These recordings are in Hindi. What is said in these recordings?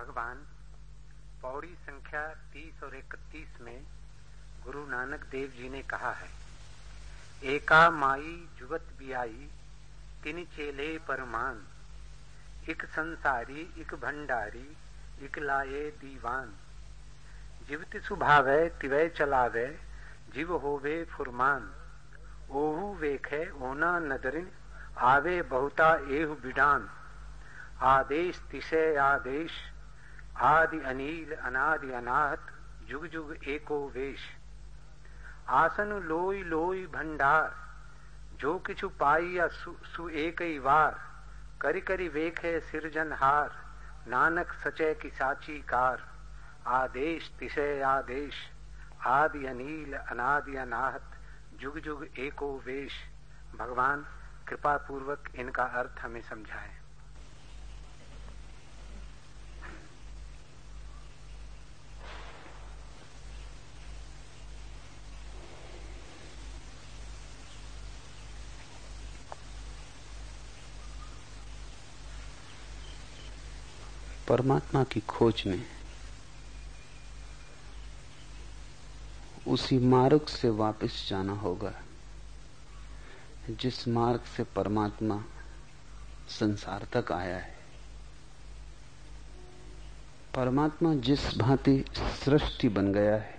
भगवान, पौड़ी संख्या 30 और 31 में गुरु नानक देव जी ने कहा है, एका माई जुगत बियाई, तिन चेले परमान, इक संसारी, इक भंडारी, इक लाए दीवान। जीवति सुभावे तिवय चलावे, जीव होवे फुरमान। ओहू वेखे, ओना नदरिन, आवे बहुता एहु बिडान। आदेश तिशय आदेश आदि अनिल अनादि अनाहत जुग जुग एको वेश। आसन लोई लोई भंडार जो किछु पाई या सु, सु एक ही वार करी करी वेखे सिरजनहार नानक सचय की साची कार। आदेश तिशय आदेश आदि अनिल अनादि अनाहत जुग जुग एको वेश। भगवान कृपा पूर्वक इनका अर्थ हमें समझाएँ। परमात्मा की खोज में उसी मार्ग से वापस जाना होगा, जिस मार्ग से परमात्मा संसार तक आया है। परमात्मा जिस भांति सृष्टि बन गया है,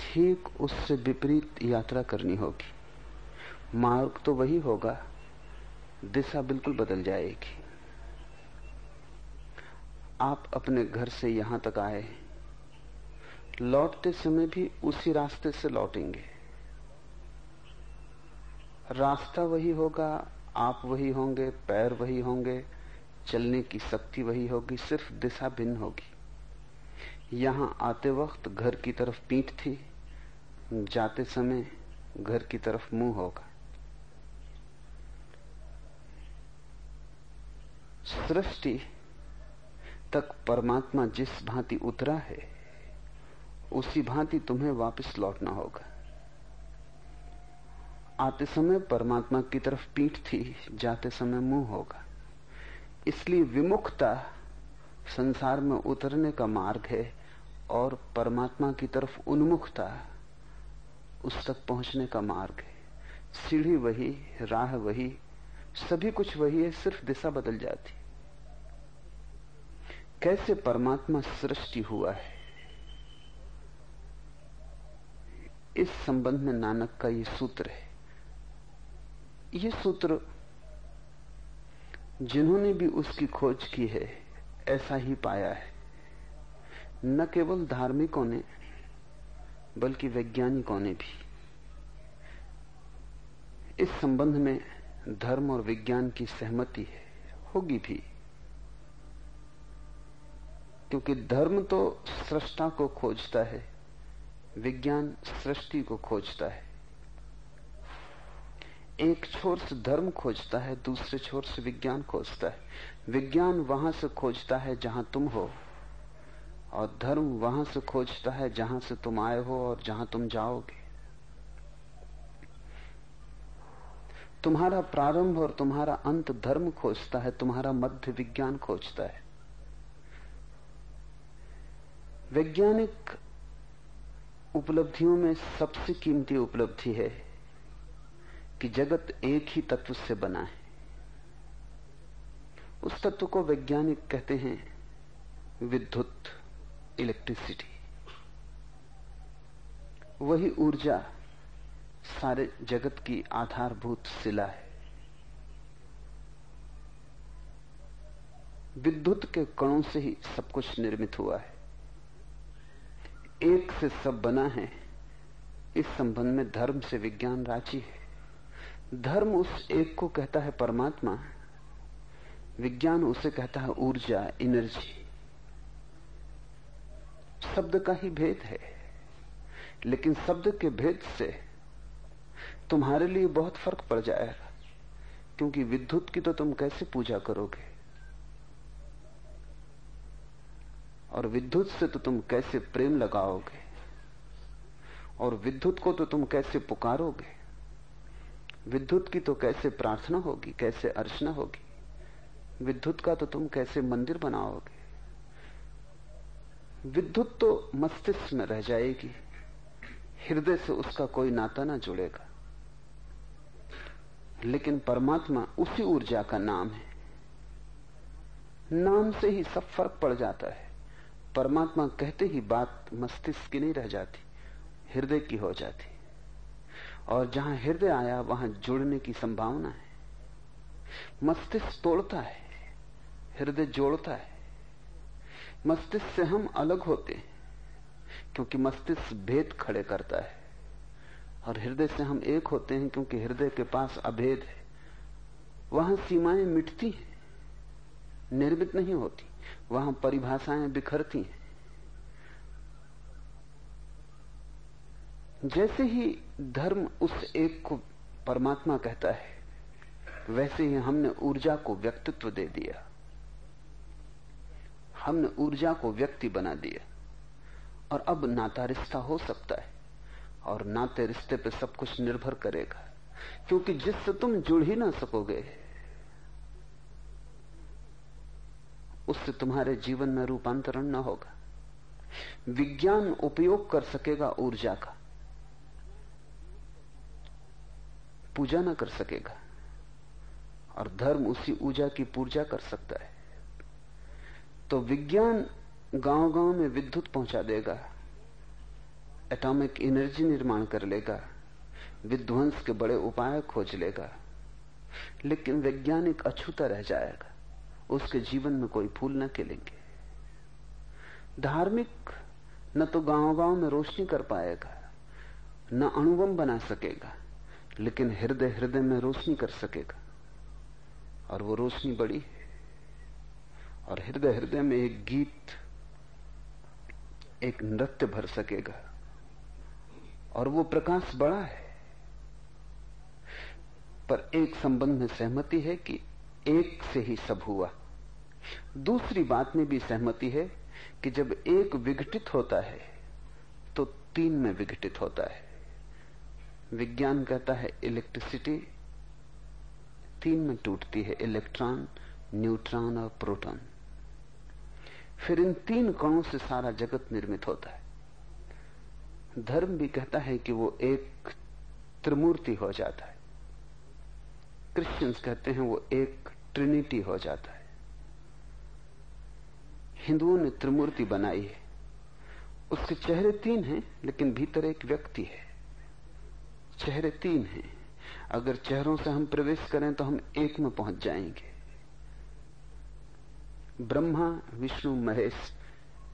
ठीक उससे विपरीत यात्रा करनी होगी। मार्ग तो वही होगा, दिशा बिल्कुल बदल जाएगी। आप अपने घर से यहाँ तक आए। लौटते समय भी उसी रास्ते से लौटेंगे। रास्ता वही होगा, आप वही होंगे, पैर वही होंगे, चलने की शक्ति वही होगी, सिर्फ़ दिशा भिन्न होगी। यहाँ आते वक्त घर की तरफ़ पीठ थी, जाते समय घर की तरफ़ मुँह होगा। सृष्टि तक परमात्मा जिस भांति उतरा है, उसी भांति तुम्हें वापस लौटना होगा। आते समय परमात्मा की तरफ़ पीठ थी, जाते समय मुँह होगा। इसलिए विमुखता संसार में उतरने का मार्ग है और परमात्मा की तरफ़ उन्मुखता उस तक पहुँचने का मार्ग है। सीढ़ी वही, राह वही, सभी कुछ वही है, सिर्फ़ दिशा बदल जाती। कैसे परमात्मा सृष्टि हुआ है? इस संबंध में नानक का ये सूत्र है। ये सूत्र जिन्होंने भी उसकी खोज की है, ऐसा ही पाया है। न केवल धार्मिकों ने, बल्कि वैज्ञानिकों ने भी। इस संबंध में धर्म और विज्ञान की सहमति है, होगी भी। क्योंकि धर्म तो सृष्टा को खोजता है, विज्ञान सृष्टि को खोजता है। एक छोर से धर्म खोजता है, दूसरे छोर से विज्ञान खोजता है। विज्ञान वहाँ से खोजता है जहाँ तुम हो, और धर्म वहाँ से खोजता है जहाँ से तुम आए हो और जहाँ तुम जाओगे। तुम्हारा प्रारंभ और तुम्हारा अंत धर्म खोजता है, तुम्हारा मध्य विज्ञान खोजता है। वैज्ञानिक उपलब्धियों में सबसे कीमती उपलब्धि है कि जगत एक ही तत्व से बना है। उस तत्व को वैज्ञानिक कहते हैं विद्युत इलेक्ट्रिसिटी। वही ऊर्जा सारे जगत की आधारभूत शिला है। विद्युत के कणों से ही सब कुछ निर्मित हुआ है। एक से सब बना है। इस संबंध में धर्म से विज्ञान राज़ी है। धर्म उस एक को कहता है परमात्मा, विज्ञान उसे कहता है ऊर्जा एनर्जी शब्द का ही भेद है। लेकिन शब्द के भेद से तुम्हारे लिए बहुत फ़र्क पड़ जाएगा, क्योंकि विद्युत की तो तुम कैसे पूजा करोगे? और विद्युत से तो तुम कैसे प्रेम लगाओगे? और विद्युत को तो तुम कैसे पुकारोगे? विद्युत की तो कैसे प्रार्थना होगी? कैसे अर्चना होगी? विद्युत का तो तुम कैसे मंदिर बनाओगे? विद्युत तो मस्तिष्क में रह जाएगी। हृदय से उसका कोई नाता ना जुड़ेगा। लेकिन परमात्मा उसी ऊर्जा का नाम है। नाम से ही सब फ़र्क पड़ जाता है। परमात्मा कहते ही बात मस्तिष्क की नहीं रह जाती, हृदय की हो जाती। और जहाँ हृदय आया, वहाँ जुड़ने की संभावना है। मस्तिष्क तोड़ता है, हृदय जोड़ता है। मस्तिष्क से हम अलग होते हैं, क्योंकि मस्तिष्क भेद खड़े करता है। और हृदय से हम एक होते हैं, क्योंकि हृदय के पास अभेद है। वहाँ सीमाएँ मिटती हैं, निर्मित नहीं होती। वहाँ परिभाषाएँ बिखरती हैं। जैसे ही धर्म उस एक को परमात्मा कहता है, वैसे ही हमने ऊर्जा को व्यक्तित्व दे दिया। हमने ऊर्जा को व्यक्ति बना दिया। और अब नाता रिश्ता हो सकता है, और नाते रिश्ते पे सब कुछ निर्भर करेगा। क्योंकि जिससे तुम जुड़ ही ना सकोगे उससे तुम्हारे जीवन में रूपांतरण न होगा। विज्ञान उपयोग कर सकेगा ऊर्जा का। पूजा न कर सकेगा। और धर्म उसी ऊर्जा की पूजा कर सकता है। तो विज्ञान गाँव गाँव में विद्युत पहुँचा देगा। एटॉमिक एनर्जी निर्माण कर लेगा। विध्वंस के बड़े उपाय खोज लेगा। लेकिन वैज्ञानिक अछूता रह जाएगा। उसके जीवन में कोई फूल न खिलेंगे। धार्मिक न तो गाँव गाँव में रोशनी कर पाएगा, न अणुबम बना सकेगा, लेकिन हृदय हृदय में रोशनी कर सकेगा। और वो रोशनी बड़ी है। और हृदय हृदय में एक गीत, एक नृत्य भर सकेगा। और वो प्रकाश बड़ा है। पर एक संबंध में सहमति है कि एक से ही सब हुआ। दूसरी बात में भी सहमति है कि जब एक विघटित होता है तो तीन में विघटित होता है। विज्ञान कहता है इलेक्ट्रिसिटी तीन में टूटती है इलेक्ट्रॉन न्यूट्रॉन और प्रोटॉन फिर इन तीन कणों से सारा जगत निर्मित होता है। धर्म भी कहता है कि वो एक त्रिमूर्ति हो जाता है। क्रिश्चियंस कहते हैं वो एक ट्रिनिटी हो जाता है। हिंदुओं ने त्रिमूर्ति बनाई है। उसके चेहरे तीन हैं, लेकिन भीतर एक व्यक्ति है। चेहरे तीन हैं। अगर चेहरों से हम प्रवेश करें तो हम एक में पहुँच जाएँगे। ब्रह्मा, विष्णु, महेश,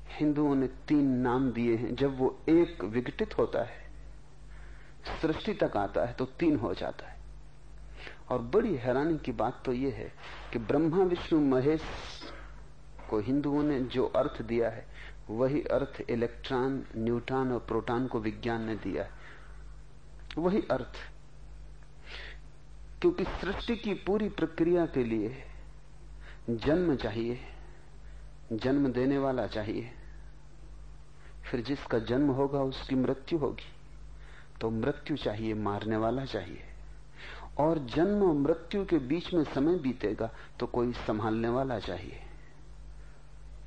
हिंदुओं ने तीन नाम दिए हैं। जब वो एक विघटित होता है, सृष्टि तक आता है तो तीन हो जाता है। और बड़ी हैरानी की बात तो यह है कि ब्रह्मा, विष्णु, महेश को हिंदुओं ने जो अर्थ दिया है, वही अर्थ इलेक्ट्रॉन न्यूट्रॉन और प्रोटॉन को विज्ञान ने दिया है। वही अर्थ। क्योंकि सृष्टि की पूरी प्रक्रिया के लिए जन्म चाहिए, जन्म देने वाला चाहिए। फिर जिसका जन्म होगा, उसकी मृत्यु होगी। तो मृत्यु चाहिए, मारने वाला चाहिए। और जन्म और मृत्यु के बीच में समय बीतेगा तो कोई संभालने वाला चाहिए।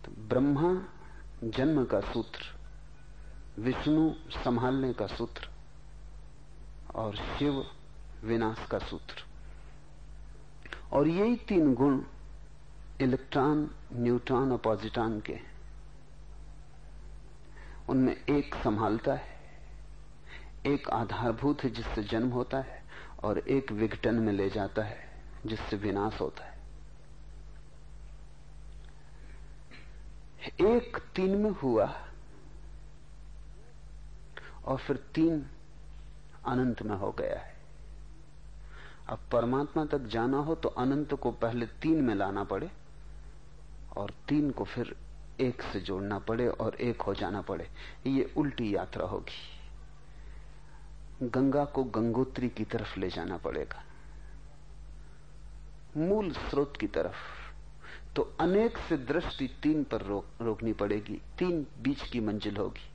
तो ब्रह्मा जन्म का सूत्र, विष्णु संभालने का सूत्र, और शिव विनाश का सूत्र। और यही तीन गुण इलेक्ट्रॉन, न्यूट्रॉन और पॉजिट्रॉन के हैं। उनमें एक संभालता है, एक आधारभूत है जिससे जन्म होता है, और एक विघटन में ले जाता है, जिससे विनाश होता है। एक तीन में हुआ और फिर तीन अनंत में हो गया है। अब परमात्मा तक जाना हो तो अनंत को पहले तीन में लाना पड़े और तीन को फिर एक से जोड़ना पड़े और एक हो जाना पड़े। ये उल्टी यात्रा होगी। गंगा को गंगोत्री की तरफ़ ले जाना पड़ेगा। मूल स्रोत की तरफ़। तो अनेक से दृष्टि तीन पर रोक, रोकनी पड़ेगी। तीन बीच की मंजिल होगी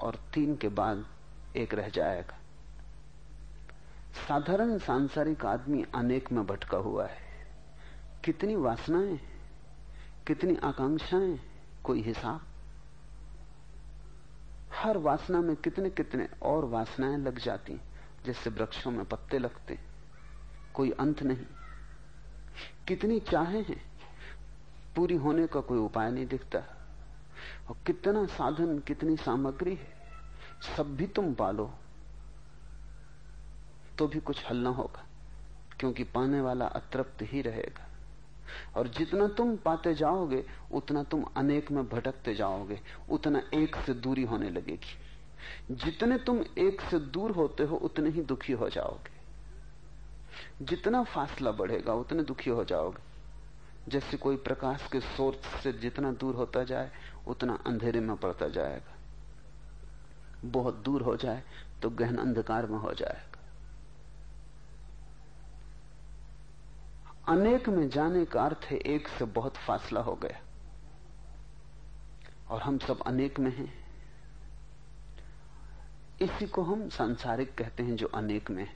और तीन के बाद एक रह जाएगा। साधारण सांसारिक आदमी अनेक में भटका हुआ है। कितनी वासनाएँ कितनी आकांक्षाएँ कोई हिसाब? हर वासना में कितने कितने और वासनाएँ लग जाती जैसे वृक्षों में पत्ते लगते कोई अंत नहीं। कितनी चाहे हैं पूरी होने का कोई उपाय नहीं दिखता। और कितना साधन, कितनी सामग्री है, सब भी तुम पालो तो भी कुछ हल ना होगा, क्योंकि पाने वाला अतृप्त ही रहेगा। और जितना तुम पाते जाओगे, उतना तुम अनेक में भटकते जाओगे, उतना एक से दूरी होने लगेगी। जितने तुम एक से दूर होते हो, उतने ही दुखी हो जाओगे। जितना फासला बढ़ेगा, उतने दुखी हो जाओगे। जैसे कोई प्रकाश के सोर्स से जितना दूर होता जाए, उतना अंधेरे में पड़ता जाएगा। बहुत दूर हो जाए तो गहन अंधकार में हो जाएगा। अनेक में जाने का अर्थ है, एक से बहुत फासला हो गया। और हम सब अनेक में हैं। इसी को हम सांसारिक कहते हैं, जो अनेक में है।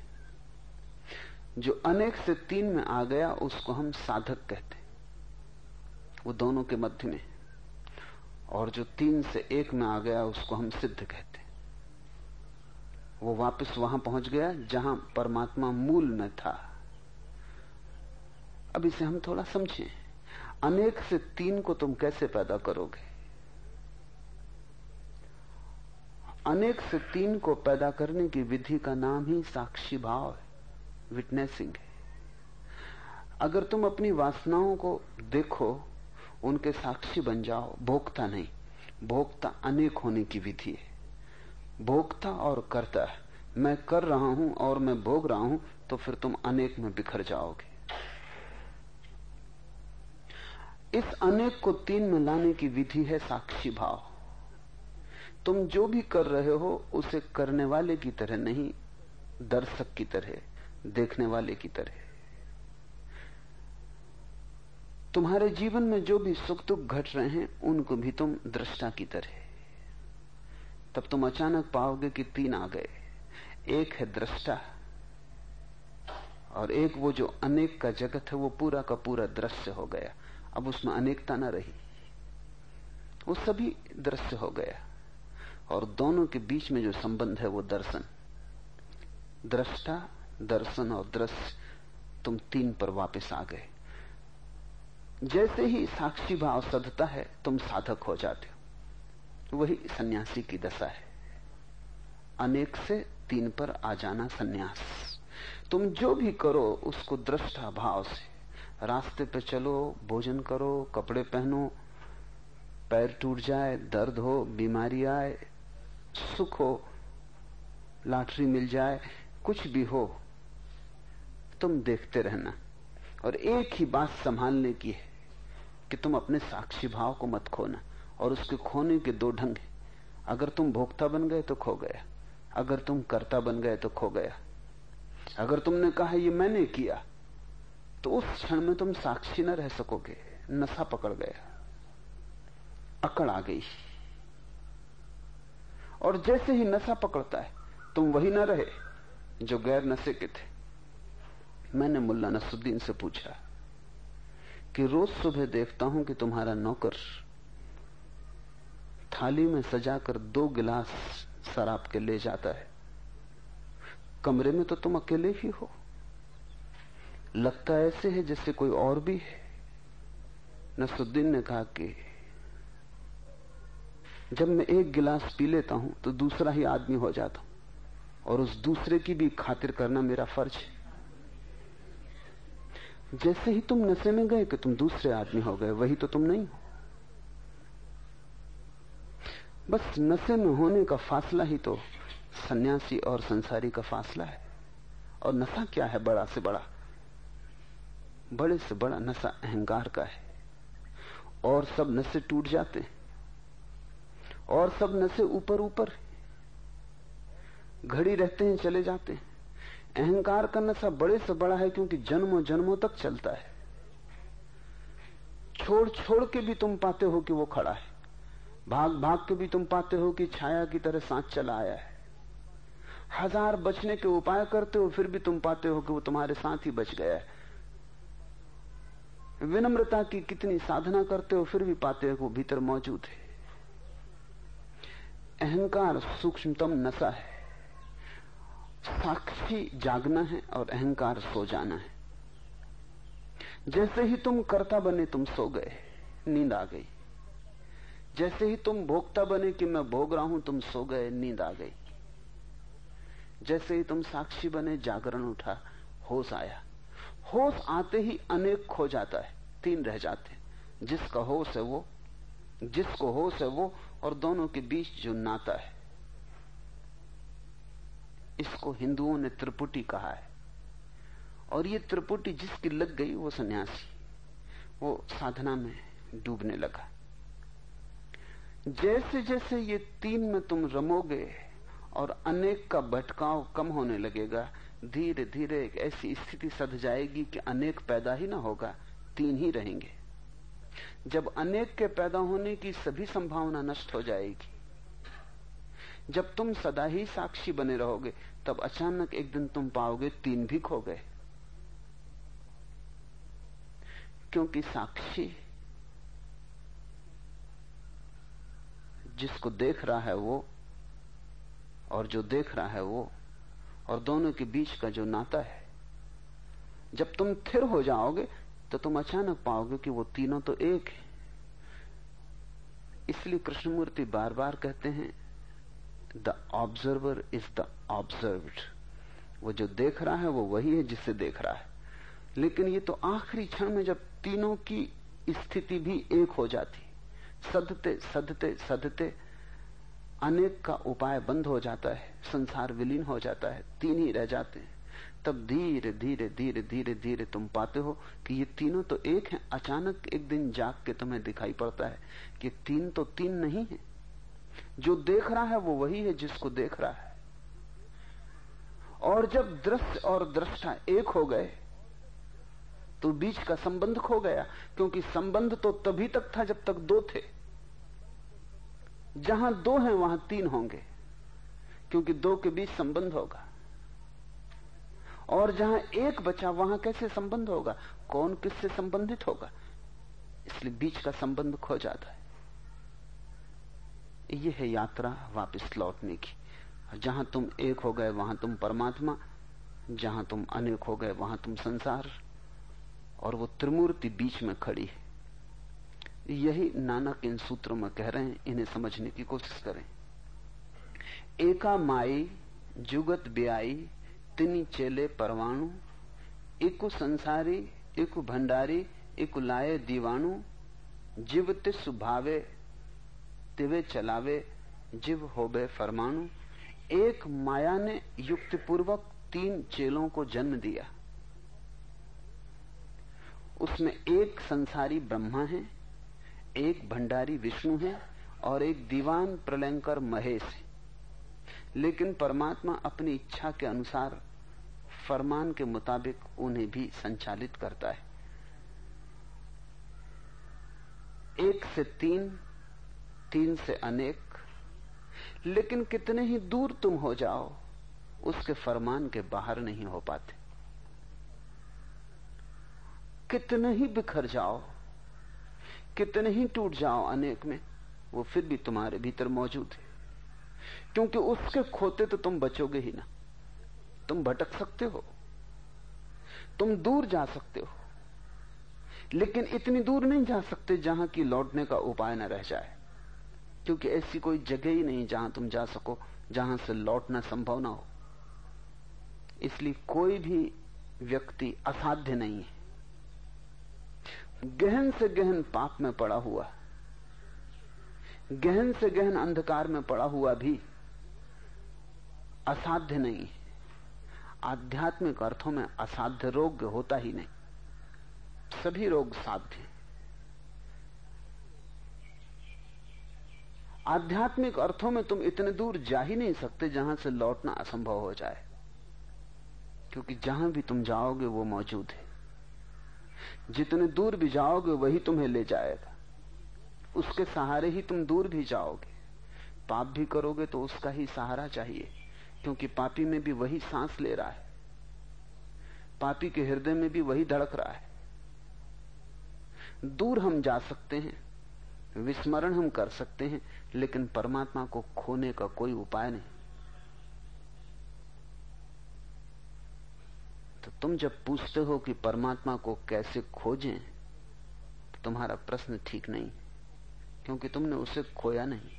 जो अनेक से तीन में आ गया, उसको हम साधक कहते हैं। वो दोनों के मध्य में। और जो तीन से एक में आ गया, उसको हम सिद्ध कहते हैं। वो वापस वहाँ पहुँच गया, जहाँ परमात्मा मूल में था। अब इसे हम थोड़ा समझें। अनेक से तीन को तुम कैसे पैदा करोगे? अनेक से तीन को पैदा करने की विधि का नाम ही साक्षी भाव है विटनेसिंग है। अगर तुम अपनी वासनाओं को देखो उनके साक्षी बन जाओ। भोक्ता नहीं। भोक्ता अनेक होने की विधि है। भोक्ता और करता, मैं कर रहा हूँ और मैं भोग रहा हूँ तो फिर तुम अनेक में बिखर जाओगे। इस अनेक को तीन में लाने की विधि है साक्षी भाव। तुम जो भी कर रहे हो, उसे करने वाले की तरह नहीं, दर्शक की तरह, देखने वाले की तरह। तुम्हारे जीवन में जो भी सुख दुख घट रहे हैं, उनको भी तुम दृष्टा की तरह। तब तुम अचानक पाओगे कि तीन आ गए। एक है दृष्टा, और एक वो जो अनेक का जगत है, वो पूरा का पूरा दृश्य हो गया। अब उसमें अनेकता ना रही। वो सभी दृश्य हो गया। और दोनों के बीच में जो संबंध है, वो दर्शन। दृष्टा, दर्शन और दृश्य, तुम तीन पर वापस आ गए। जैसे ही साक्षी भाव सधता है, तुम साधक हो जाते हो। वही सन्यासी की दशा है। अनेक से तीन पर आ जाना सन्यास। तुम जो भी करो, उसको दृष्टा भाव से। रास्ते पे चलो, भोजन करो, कपड़े पहनो, पैर टूट जाए, दर्द हो, बीमारी आए, सुख हो, लाटरी मिल जाए, कुछ भी हो, तुम देखते रहना। और एक ही बात संभालने की है। कि तुम अपने साक्षी भाव को मत खोना, और उसके खोने के दो ढंग हैं। अगर तुम भोक्ता बन गए तो खो गया, अगर तुम कर्ता बन गए तो खो गया। अगर तुमने कहा ये मैंने किया तो उस क्षण में तुम साक्षी न रह सकोगे, नशा पकड़ गया, अकड़ आ गई। और जैसे ही नशा पकड़ता है, तुम वही न रहे जो गैर नशे के थे। मैंने मुल्ला नसुद्दीन से पूछा कि रोज सुबह देखता हूँ कि तुम्हारा नौकर थाली में सजाकर दो गिलास शराब के ले जाता है। कमरे में तो तुम अकेले ही हो। लगता ऐसे है जैसे कोई और भी है। नसरुद्दीन ने कहा कि जब मैं एक गिलास पी लेता हूँ तो दूसरा ही आदमी हो जाता हूँ और उस दूसरे की भी खातिर करना मेरा फ़र्ज़ है। जैसे ही तुम नशे में गए कि तुम दूसरे आदमी हो गए, वही तो तुम नहीं हो। बस नशे में होने का फासला ही तो सन्यासी और संसारी का फासला है। और नशा क्या है बड़ा से बड़ा? बड़े से बड़ा नशा अहंकार का है। और सब नशे टूट जाते हैं। और सब नशे ऊपर ऊपर घड़ी रहते हैं, चले जाते हैं। अहंकार का नशा बड़े से बड़ा है क्योंकि जन्मों जन्मों तक चलता है। छोड़ छोड़ के भी तुम पाते हो कि वो खड़ा है। भाग भाग के भी तुम पाते हो कि छाया की तरह सांस चला आया है। हज़ार बचने के उपाय करते हो, फिर भी तुम पाते हो कि वो तुम्हारे साथ ही बच गया है। विनम्रता की कितनी साधना करते हो, फिर भी पाते हो कि वो भीतर मौजूद है। अहंकार सूक्ष्मतम नशा है। साक्षी जागना है और अहंकार सो जाना है। जैसे ही तुम कर्ता बने, तुम सो गए, नींद आ गई। जैसे ही तुम भोगता बने कि मैं भोग रहा हूँ, तुम सो गए, नींद आ गई। जैसे ही तुम साक्षी बने, जागरण उठा, होश आया। होश आते ही अनेक खो जाता है, तीन रह जाते जिसका होश है वो, जिसको होश है वो, और दोनों के बीच जो नाता है। इसको हिंदुओं ने त्रिपुटी कहा है। और ये त्रिपुटी जिसकी लग गई, वो सन्यासी, वो साधना में डूबने लगा। जैसे जैसे ये तीन में तुम रमोगे और अनेक का भटकाव कम होने लगेगा, धीरे धीरे एक ऐसी स्थिति सध जाएगी कि अनेक पैदा ही ना होगा, तीन ही रहेंगे। जब अनेक के पैदा होने की सभी संभावना नष्ट हो जाएगी, जब तुम सदा ही साक्षी बने रहोगे तब अचानक एक दिन तुम पाओगे तीन भी खो गए। क्योंकि साक्षी जिसको देख रहा है वो और जो देख रहा है वो और दोनों के बीच का जो नाता है, जब तुम थिर हो जाओगे तो तुम अचानक पाओगे कि वो तीनों तो एक है। इसलिए कृष्णमूर्ति बार बार कहते हैं the observer is the observed. वो जो देख रहा है, वो वही है जिससे देख रहा है। लेकिन ये तो आखिरी क्षण में जब तीनों की स्थिति भी एक हो जाती, सदते सदते सदते, अनेक का उपाय बंद हो जाता है, संसार विलीन हो जाता है, तीन ही रह जाते हैं। तब धीरे धीरे धीरे धीरे धीरे तुम पाते हो कि ये तीनों तो एक हैं। अचानक एक दिन जाग के तुम्हें दिखाई पड़ता है कि तीन तो तीन नहीं है। जो देख रहा है वो वही है जिसको देख रहा है। और जब दृश्य और दृष्टा एक हो गए तो बीच का संबंध खो गया, क्योंकि संबंध तो तभी तक था जब तक दो थे। जहाँ दो हैं, वहाँ तीन होंगे, क्योंकि दो के बीच संबंध होगा। और जहाँ एक बचा, वहाँ कैसे संबंध होगा? कौन किससे संबंधित होगा? इसलिए बीच का संबंध खो जाता है। यह है यात्रा वापस लौटने की। जहाँ तुम एक हो गए, वहाँ तुम परमात्मा, जहाँ तुम अनेक हो गए, वहाँ तुम संसार, और वो त्रिमूर्ति बीच में खड़ी है। यही नानक इन सूत्रों में कह रहे हैं, इन्हें समझने की कोशिश करें। एका माई, जुगत ब्याई, तिनी चेले परवाणु, इकु संसारी, इकु भंडारी, इकु लाए दीवाणु, जीव तिस भावे तिवे चलावे जीव होबे फरमाणु एक माया ने युक्ति पूर्वक तीन चेलों को जन्म दिया। उसमें एक संसारी ब्रह्मा है, एक भंडारी विष्णु है, और एक दीवान प्रलयंकर महेश है। लेकिन परमात्मा अपनी इच्छा के अनुसार फरमान के मुताबिक उन्हें भी संचालित करता है। एक से तीन तीन से अनेक। लेकिन कितने ही दूर तुम हो जाओ, उसके फरमान के बाहर नहीं हो पाते। कितने ही बिखर जाओ, कितने ही टूट जाओ अनेक में, वो फिर भी तुम्हारे भीतर मौजूद है। क्योंकि उसके खोते तो तुम बचोगे ही ना। तुम भटक सकते हो, तुम दूर जा सकते हो, लेकिन इतनी दूर नहीं जा सकते जहाँ की लौटने का उपाय न रह जाए। क्योंकि ऐसी कोई जगह ही नहीं जहाँ तुम जा सको, जहाँ से लौटना संभव ना हो। इसलिए कोई भी व्यक्ति असाध्य नहीं है। गहन से गहन पाप में पड़ा हुआ, गहन से गहन अंधकार में पड़ा हुआ भी असाध्य नहीं है। आध्यात्मिक अर्थों में असाध्य रोग होता ही नहीं। सभी रोग साध्य आध्यात्मिक अर्थों में तुम इतने दूर जा ही नहीं सकते जहाँ से लौटना असंभव हो जाए। क्योंकि जहाँ भी तुम जाओगे वो मौजूद है। जितने दूर भी जाओगे वही तुम्हें ले जाएगा। उसके सहारे ही तुम दूर भी जाओगे। पाप भी करोगे तो उसका ही सहारा चाहिए, क्योंकि पापी में भी वही सांस ले रहा है। पापी के हृदय में भी वही धड़क रहा है। दूर हम जा सकते हैं, विस्मरण हम कर सकते हैं लेकिन परमात्मा को खोने का कोई उपाय नहीं। तो तुम जब पूछते हो कि परमात्मा को कैसे खोजें तो तुम्हारा प्रश्न ठीक नहीं, क्योंकि तुमने उसे खोया नहीं।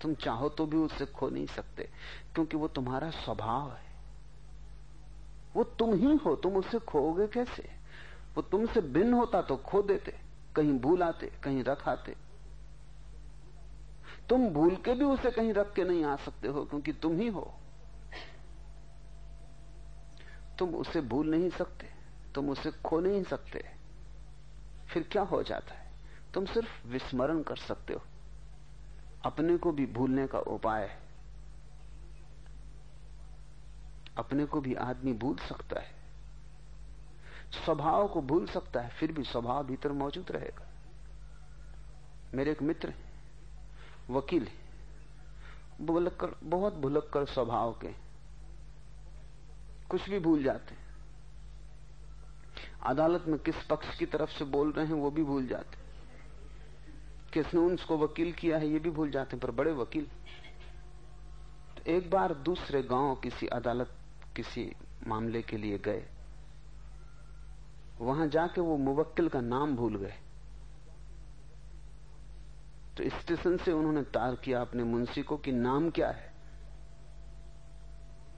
तुम चाहो तो भी उसे खो नहीं सकते, क्योंकि वो तुम्हारा स्वभाव है। वो तुम ही हो, तुम उसे खोओगे कैसे? वो तुमसे भिन्न होता तो खो देते, कहीं भूल आते कहीं रख आते तुम भूल के भी उसे कहीं रख के नहीं आ सकते हो, क्योंकि तुम ही हो। तुम उसे भूल नहीं सकते, तुम उसे खो नहीं सकते। फिर क्या हो जाता है? तुम सिर्फ़ विस्मरण कर सकते हो। अपने को भी भूलने का उपाय है। अपने को भी आदमी भूल सकता है। स्वभाव को भूल सकता है, फिर भी स्वभाव भीतर मौजूद रहेगा। मेरे एक मित्र वकील है। भुलक्कड़, बहुत भुलक्कड़ स्वभाव के कुछ भी भूल जाते अदालत में किस पक्ष की तरफ़ से बोल रहे हैं, वो भी भूल जाते किसने उनको वकील किया है, ये भी भूल जाते पर बड़े वकील। तो एक बार दूसरे गाँव किसी अदालत, किसी मामले के लिए गए। वहाँ जाके वो मुवक्किल का नाम भूल गए। तो स्टेशन से उन्होंने तार किया अपने मुंशी को कि नाम क्या है?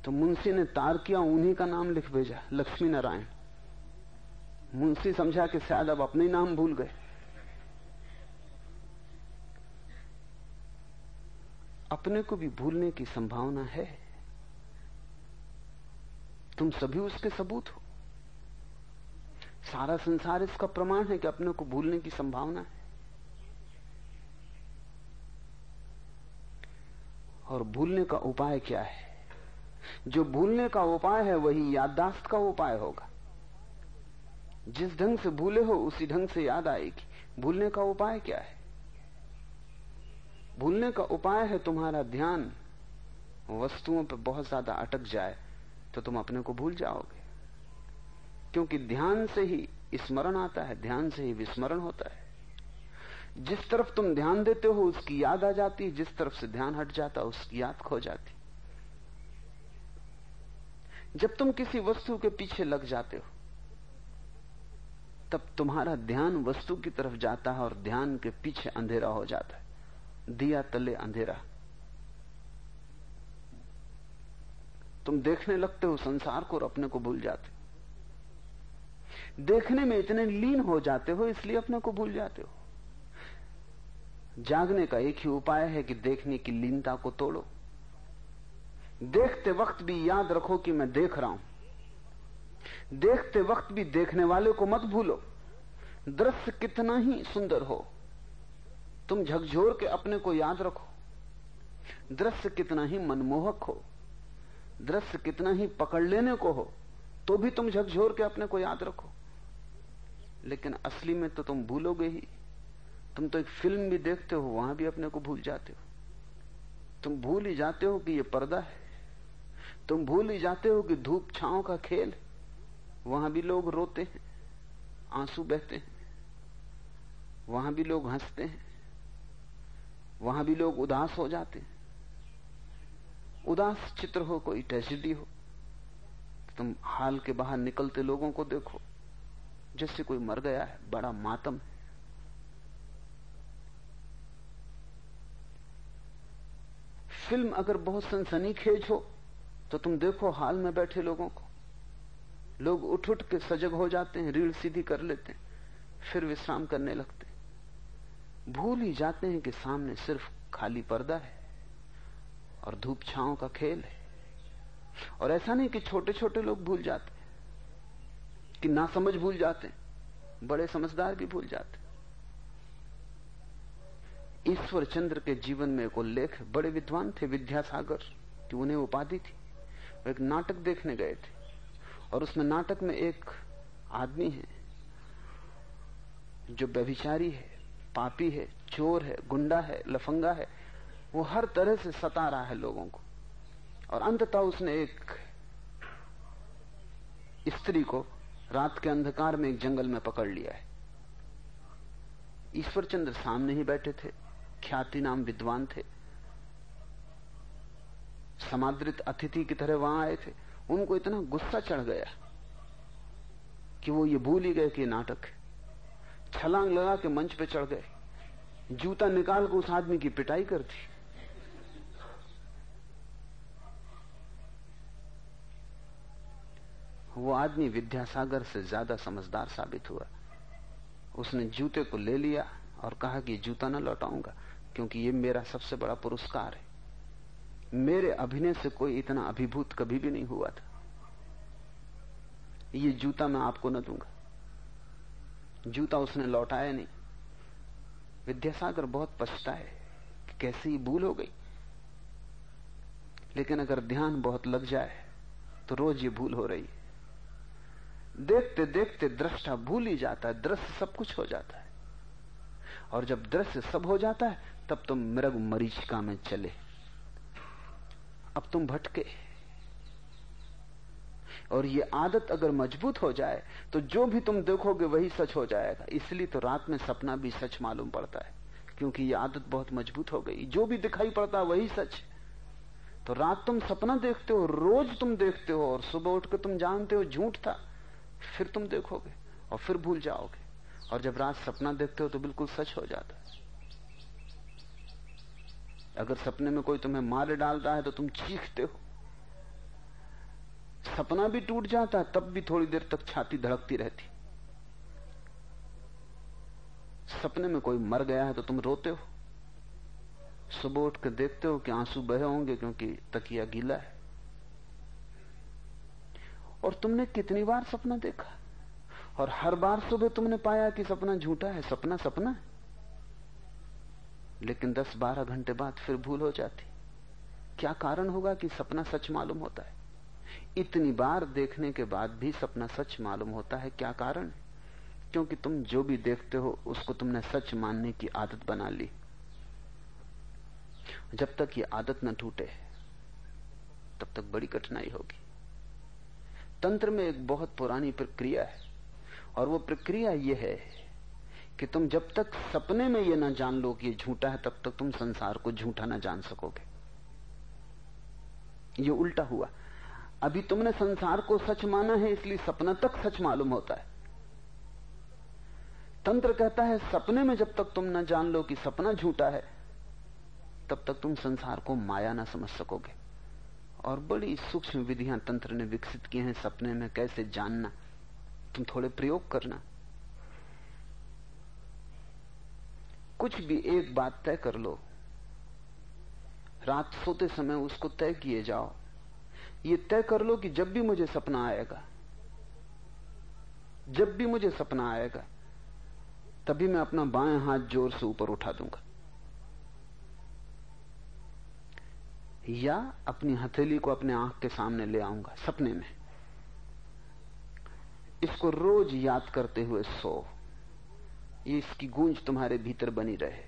तो मुंशी ने तार किया, उन्हीं का नाम लिख भेजा लक्ष्मी नारायण मुंशी समझा कि शायद अब अपने नाम भूल गए। अपने को भी भूलने की संभावना है। तुम सभी उसके सबूत हो। सारा संसार इसका प्रमाण है कि अपने को भूलने की संभावना है। और भूलने का उपाय क्या है? जो भूलने का उपाय है, वही याददाश्त का उपाय होगा। जिस ढंग से भूले हो, उसी ढंग से याद आएगी। भूलने का उपाय क्या है? भूलने का उपाय है तुम्हारा ध्यान वस्तुओं पर बहुत ज़्यादा अटक जाए तो तुम अपने को भूल जाओगे। क्योंकि ध्यान से ही स्मरण आता है, ध्यान से ही विस्मरण होता है। जिस तरफ़ तुम ध्यान देते हो, उसकी याद आ जाती, जिस तरफ़ से ध्यान हट जाता, उसकी याद खो जाती। जब तुम किसी वस्तु के पीछे लग जाते हो, तब तुम्हारा ध्यान वस्तु की तरफ़ जाता है और ध्यान के पीछे अंधेरा हो जाता है। दिया तले अंधेरा। तुम देखने लगते हो, संसार को और अपने को भूल जाते हो। देखने में इतने लीन हो जाते हो, इसलिए अपने को भूल जाते हो। जागने का एक ही उपाय है कि देखने की लीनता को तोड़ो। देखते वक्त भी याद रखो कि मैं देख रहा हूँ। देखते वक्त भी देखने वाले को मत भूलो। दृश्य कितना ही सुंदर हो, तुम झकझोर के अपने को याद रखो। दृश्य कितना ही मनमोहक हो, दृश्य कितना ही पकड़ लेने को हो तो भी तुम झकझोर के अपने को याद रखो। लेकिन असली में तो तुम भूलोगे ही। तुम तो एक फ़िल्म भी देखते हो, वहाँ भी अपने को भूल जाते हो। तुम भूल ही जाते हो कि ये पर्दा है। तुम भूल ही जाते हो कि धूप छांव का खेल वहाँ भी लोग रोते हैं, आँसू बहते हैं। वहाँ भी लोग हँसते हैं। वहाँ भी लोग उदास हो जाते हैं। उदास चित्र हो, कोई ट्रेजिडी हो, तुम हाल के बाहर निकलते लोगों को देखो, जैसे कोई मर गया है, बड़ा मातम है। फ़िल्म अगर बहुत सनसनीखेज हो तो तुम देखो हाल में बैठे लोगों को। लोग उठ उठ के सजग हो जाते हैं रीढ़ सीधी कर लेते हैं, फिर विश्राम करने लगते भूल ही जाते हैं कि सामने सिर्फ़ खाली पर्दा है और धूप छाओ का खेल है। और ऐसा नहीं कि छोटे छोटे लोग भूल जाते कि ना समझ भूल जाते बड़े समझदार भी भूल जाते ईश्वर चंद्र के जीवन में एक उल्लेख बड़े विद्वान थे, विद्यासागर, कि उन्हें उपाधि थी। वो एक नाटक देखने गए थे। और उसमें नाटक में एक आदमी है, जो व्यभिचारी है, पापी है, चोर है, गुंडा है, लफंगा है। वो हर तरह से सता रहा है लोगों को। और अंततः उसने एक स्त्री को रात के अंधकार में एक जंगल में पकड़ लिया है। ईश्वरचंद्र सामने ही बैठे थे। ख्याति नाम विद्वान थे। समादृत अतिथि की तरह वहाँ आए थे। उनको इतना गुस्सा चढ़ गया कि वो ये भूल ही गए कि नाटक छलांग लगा के मंच पे चढ़ गए। जूता निकाल कर उस आदमी की पिटाई कर दी। वो आदमी विद्यासागर से ज़्यादा समझदार साबित हुआ। उसने जूते को ले लिया और कहा कि जूता ना लौटाऊँगा। क्योंकि ये मेरा सबसे बड़ा पुरस्कार है। मेरे अभिनय से कोई इतना अभिभूत कभी भी नहीं हुआ था। ये जूता मैं आपको न दूँगा। जूता उसने लौटाया नहीं। विद्यासागर बहुत पछताए कि कैसी भूल हो गई। लेकिन अगर ध्यान बहुत लग जाए तो रोज ये भूल हो रही है। देखते देखते दृष्टा भूल ही जाता है, दृश्य सब कुछ हो जाता है। और जब दृश्य सब हो जाता है तब तुम मृग मरीचिका में चले। अब तुम भटके। और ये आदत अगर मज़बूत हो जाए तो जो भी तुम देखोगे वही सच हो जाएगा। इसलिए तो रात में सपना भी सच मालूम पड़ता है, क्योंकि ये आदत बहुत मज़बूत हो गई। जो भी दिखाई पड़ता है वही सच। तो रात तुम सपना देखते हो, रोज तुम देखते हो, और सुबह उठ के तुम जानते हो झूठ था। फिर तुम देखोगे और फिर भूल जाओगे। और जब रात सपना देखते हो तो बिल्कुल सच हो जाता है। अगर सपने में कोई तुम्हें मार डाल रहा है तो तुम चीखते हो। सपना भी टूट जाता है तब भी थोड़ी देर तक छाती धड़कती रहती। सपने में कोई मर गया है तो तुम रोते हो। सुबह उठ कर देखते हो कि आँसू बहे होंगे क्योंकि तकिया गीला है। और तुमने कितनी बार सपना देखा? और हर बार सुबह तुमने पाया कि सपना झूठा है, सपना सपना है। लेकिन 10-12 घंटे बाद फिर भूल हो जाती। क्या कारण होगा कि सपना सच मालूम होता है? इतनी बार देखने के बाद भी सपना सच मालूम होता है, क्या कारण क्योंकि तुम जो भी देखते हो, उसको तुमने सच मानने की आदत बना ली। जब तक ये आदत न टूटे, तब तक बड़ी कठिनाई होगी। तंत्र में एक बहुत पुरानी प्रक्रिया है, और वो प्रक्रिया यह है कि तुम जब तक सपने में यह ना जान लो कि ये झूठा है, तब तक तुम संसार को झूठा ना जान सकोगे। ये उल्टा हुआ। अभी तुमने संसार को सच माना है, इसलिए सपना तक सच मालूम होता है। तंत्र कहता है, सपने में जब तक तुम ना जान लो कि सपना झूठा है, तब तक तुम संसार को माया ना समझ सकोगे। और बड़ी सूक्ष्म विधियाँ तंत्र ने विकसित की हैं, सपने में कैसे जानना, तुम थोड़े प्रयोग करना। कुछ भी एक बात तय कर लो। रात सोते समय उसको तय किए जाओ। ये तय कर लो कि जब भी मुझे सपना आएगा, जब भी मुझे सपना आएगा, तभी मैं अपना बाएँ हाथ ज़ोर से ऊपर उठा दूँगा। या अपनी हथेली को अपने आँख के सामने ले आऊँगा, सपने में। इसको रोज याद करते हुए सो। इसकी गूंज तुम्हारे भीतर बनी रहे।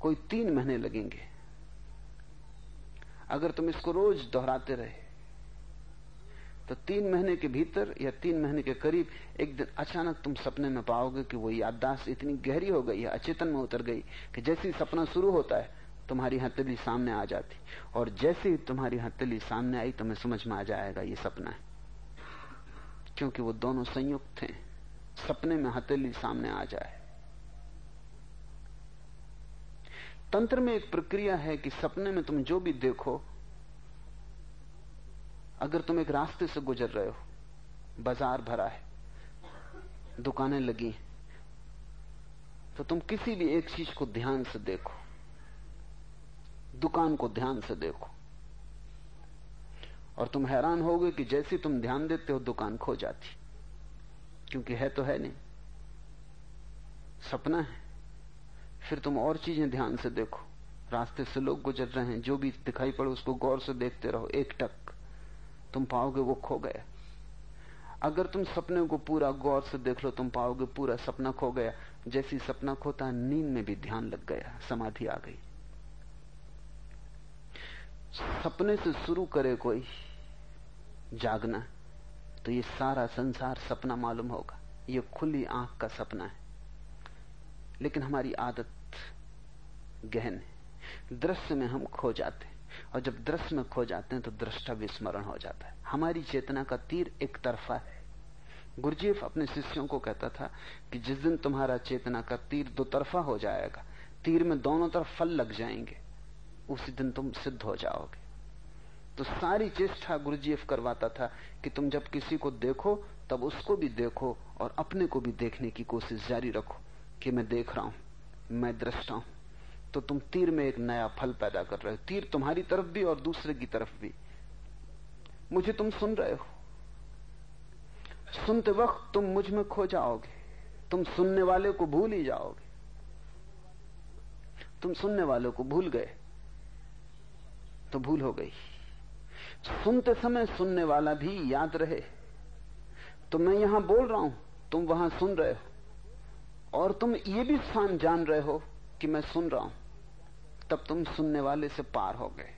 कोई तीन महीने लगेंगे। अगर तुम इसको रोज दोहराते रहे तो तीन महीने के भीतर या तीन महीने के करीब एक दिन अचानक तुम सपने में पाओगे कि वो याददाश्त इतनी गहरी हो गई है अचेतन में उतर गई कि जैसे ही सपना शुरू होता है, तुम्हारी हथेली सामने आ जाती। और जैसे ही तुम्हारी हथेली सामने आई, तुम्हें समझ में आ जाएगा ये सपना है। क्योंकि वो दोनों संयुक्त थे सपने में हथेली सामने आ जाए। तंत्र में एक प्रक्रिया है कि सपने में तुम जो भी देखो, अगर तुम एक रास्ते से गुजर रहे हो, बाज़ार भरा है, दुकानें लगी तो तुम किसी भी एक चीज़ को ध्यान से देखो, दुकान को ध्यान से देखो, और तुम हैरान होगे कि जैसे तुम ध्यान देते हो, दुकान खो जाती। क्योंकि है तो है नहीं। सपना है। फिर तुम और चीज़ें ध्यान से देखो। रास्ते से लोग गुजर रहे हैं, जो भी दिखाई पड़े उसको गौर से देखते रहो, एक टक। तुम पाओगे वो खो गया। अगर तुम सपने को पूरा गौर से देख लो, तुम पाओगे पूरा सपना खो गया। जैसी सपना खोता नींद में भी ध्यान लग गया, समाधि आ गई। सपने से शुरू करे कोई, जागना। तो ये सारा संसार सपना मालूम होगा। ये खुली आँख का सपना है। लेकिन हमारी आदत गहन है। दृश्य में हम खो जाते हैं। और जब दृश्य में खो जाते हैं तो दृष्टा विस्मरण हो जाता है। हमारी चेतना का तीर एक तरफा है। गुरुजीफ अपने शिष्यों को कहता था कि जिस दिन तुम्हारा चेतना का तीर दो तरफा हो जाएगा, तीर में दोनों तरफ़ फल लग जाएँगे, उसी दिन तुम सिद्ध हो जाओगे। तो सारी चेष्टा गुरुजीएफ करवाता था कि तुम जब किसी को देखो, तब उसको भी देखो और अपने को भी देखने की कोशिश जारी रखो कि मैं देख रहा हूँ, मैं दृष्टा हूँ। तो तुम तीर में एक नया फल पैदा कर रहे हो। तीर तुम्हारी तरफ़ भी और दूसरे की तरफ़ भी। मुझे तुम सुन रहे हो। सुनते वक्त तुम मुझमें खो जाओगे। तुम सुनने वाले को भूल ही जाओगे। तुम सुनने वाले को भूल गए। तो भूल हो गई। सुनते समय सुनने वाला भी याद रहे। तो मैं यहाँ बोल रहा हूँ, तुम वहाँ सुन रहे हो। और तुम ये भी स्थान जान रहे हो कि मैं सुन रहा हूँ। तब तुम सुनने वाले से पार हो गए।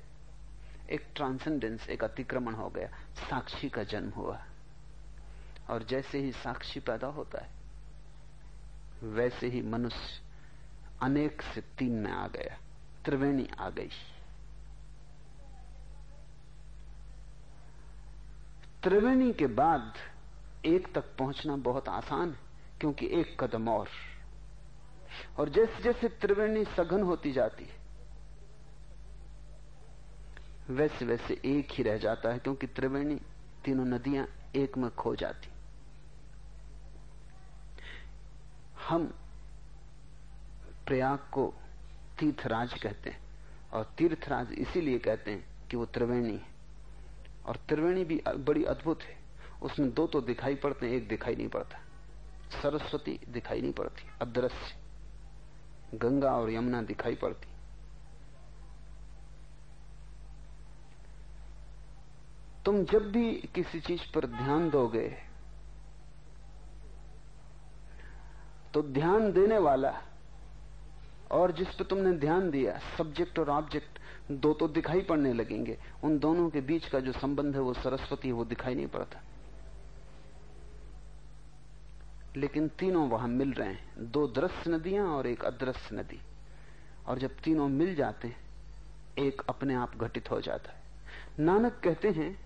एक ट्रांसेंडेंस एक अतिक्रमण हो गया। साक्षी का जन्म हुआ। और जैसे ही साक्षी पैदा होता है, वैसे ही मनुष्य अनेक से तीन में आ गया। त्रिवेणी आ गई। त्रिवेणी के बाद एक तक पहुँचना बहुत आसान है, क्योंकि एक कदम और। और जैसे जैसे त्रिवेणी सघन होती जाती है, वैसे वैसे एक ही रह जाता है, क्योंकि त्रिवेणी तीनों नदियाँ एक में खो जाती। हम प्रयाग को तीर्थराज कहते हैं, और तीर्थराज इसीलिए कहते हैं कि वो त्रिवेणी है। और त्रिवेणी भी बड़ी अद्भुत है। उसमें दो तो दिखाई पड़ते हैं, एक दिखाई नहीं पड़ता। सरस्वती दिखाई नहीं पड़ती, अदृश्य। गंगा और यमुना दिखाई पड़ती। तुम जब भी किसी चीज़ पर ध्यान दोगे तो ध्यान देने वाला और जिस पर तुमने ध्यान दिया सब्जेक्ट और ऑब्जेक्ट दो तो दिखाई पड़ने लगेंगे। उन दोनों के बीच का जो संबंध है वो सरस्वती, वो दिखाई नहीं पड़ता लेकिन तीनों वहाँ मिल रहे हैं। दो दृश्य नदियाँ और एक अदृश्य नदी। और जब तीनों मिल जाते हैं, एक अपने आप घटित हो जाता है। नानक कहते हैं,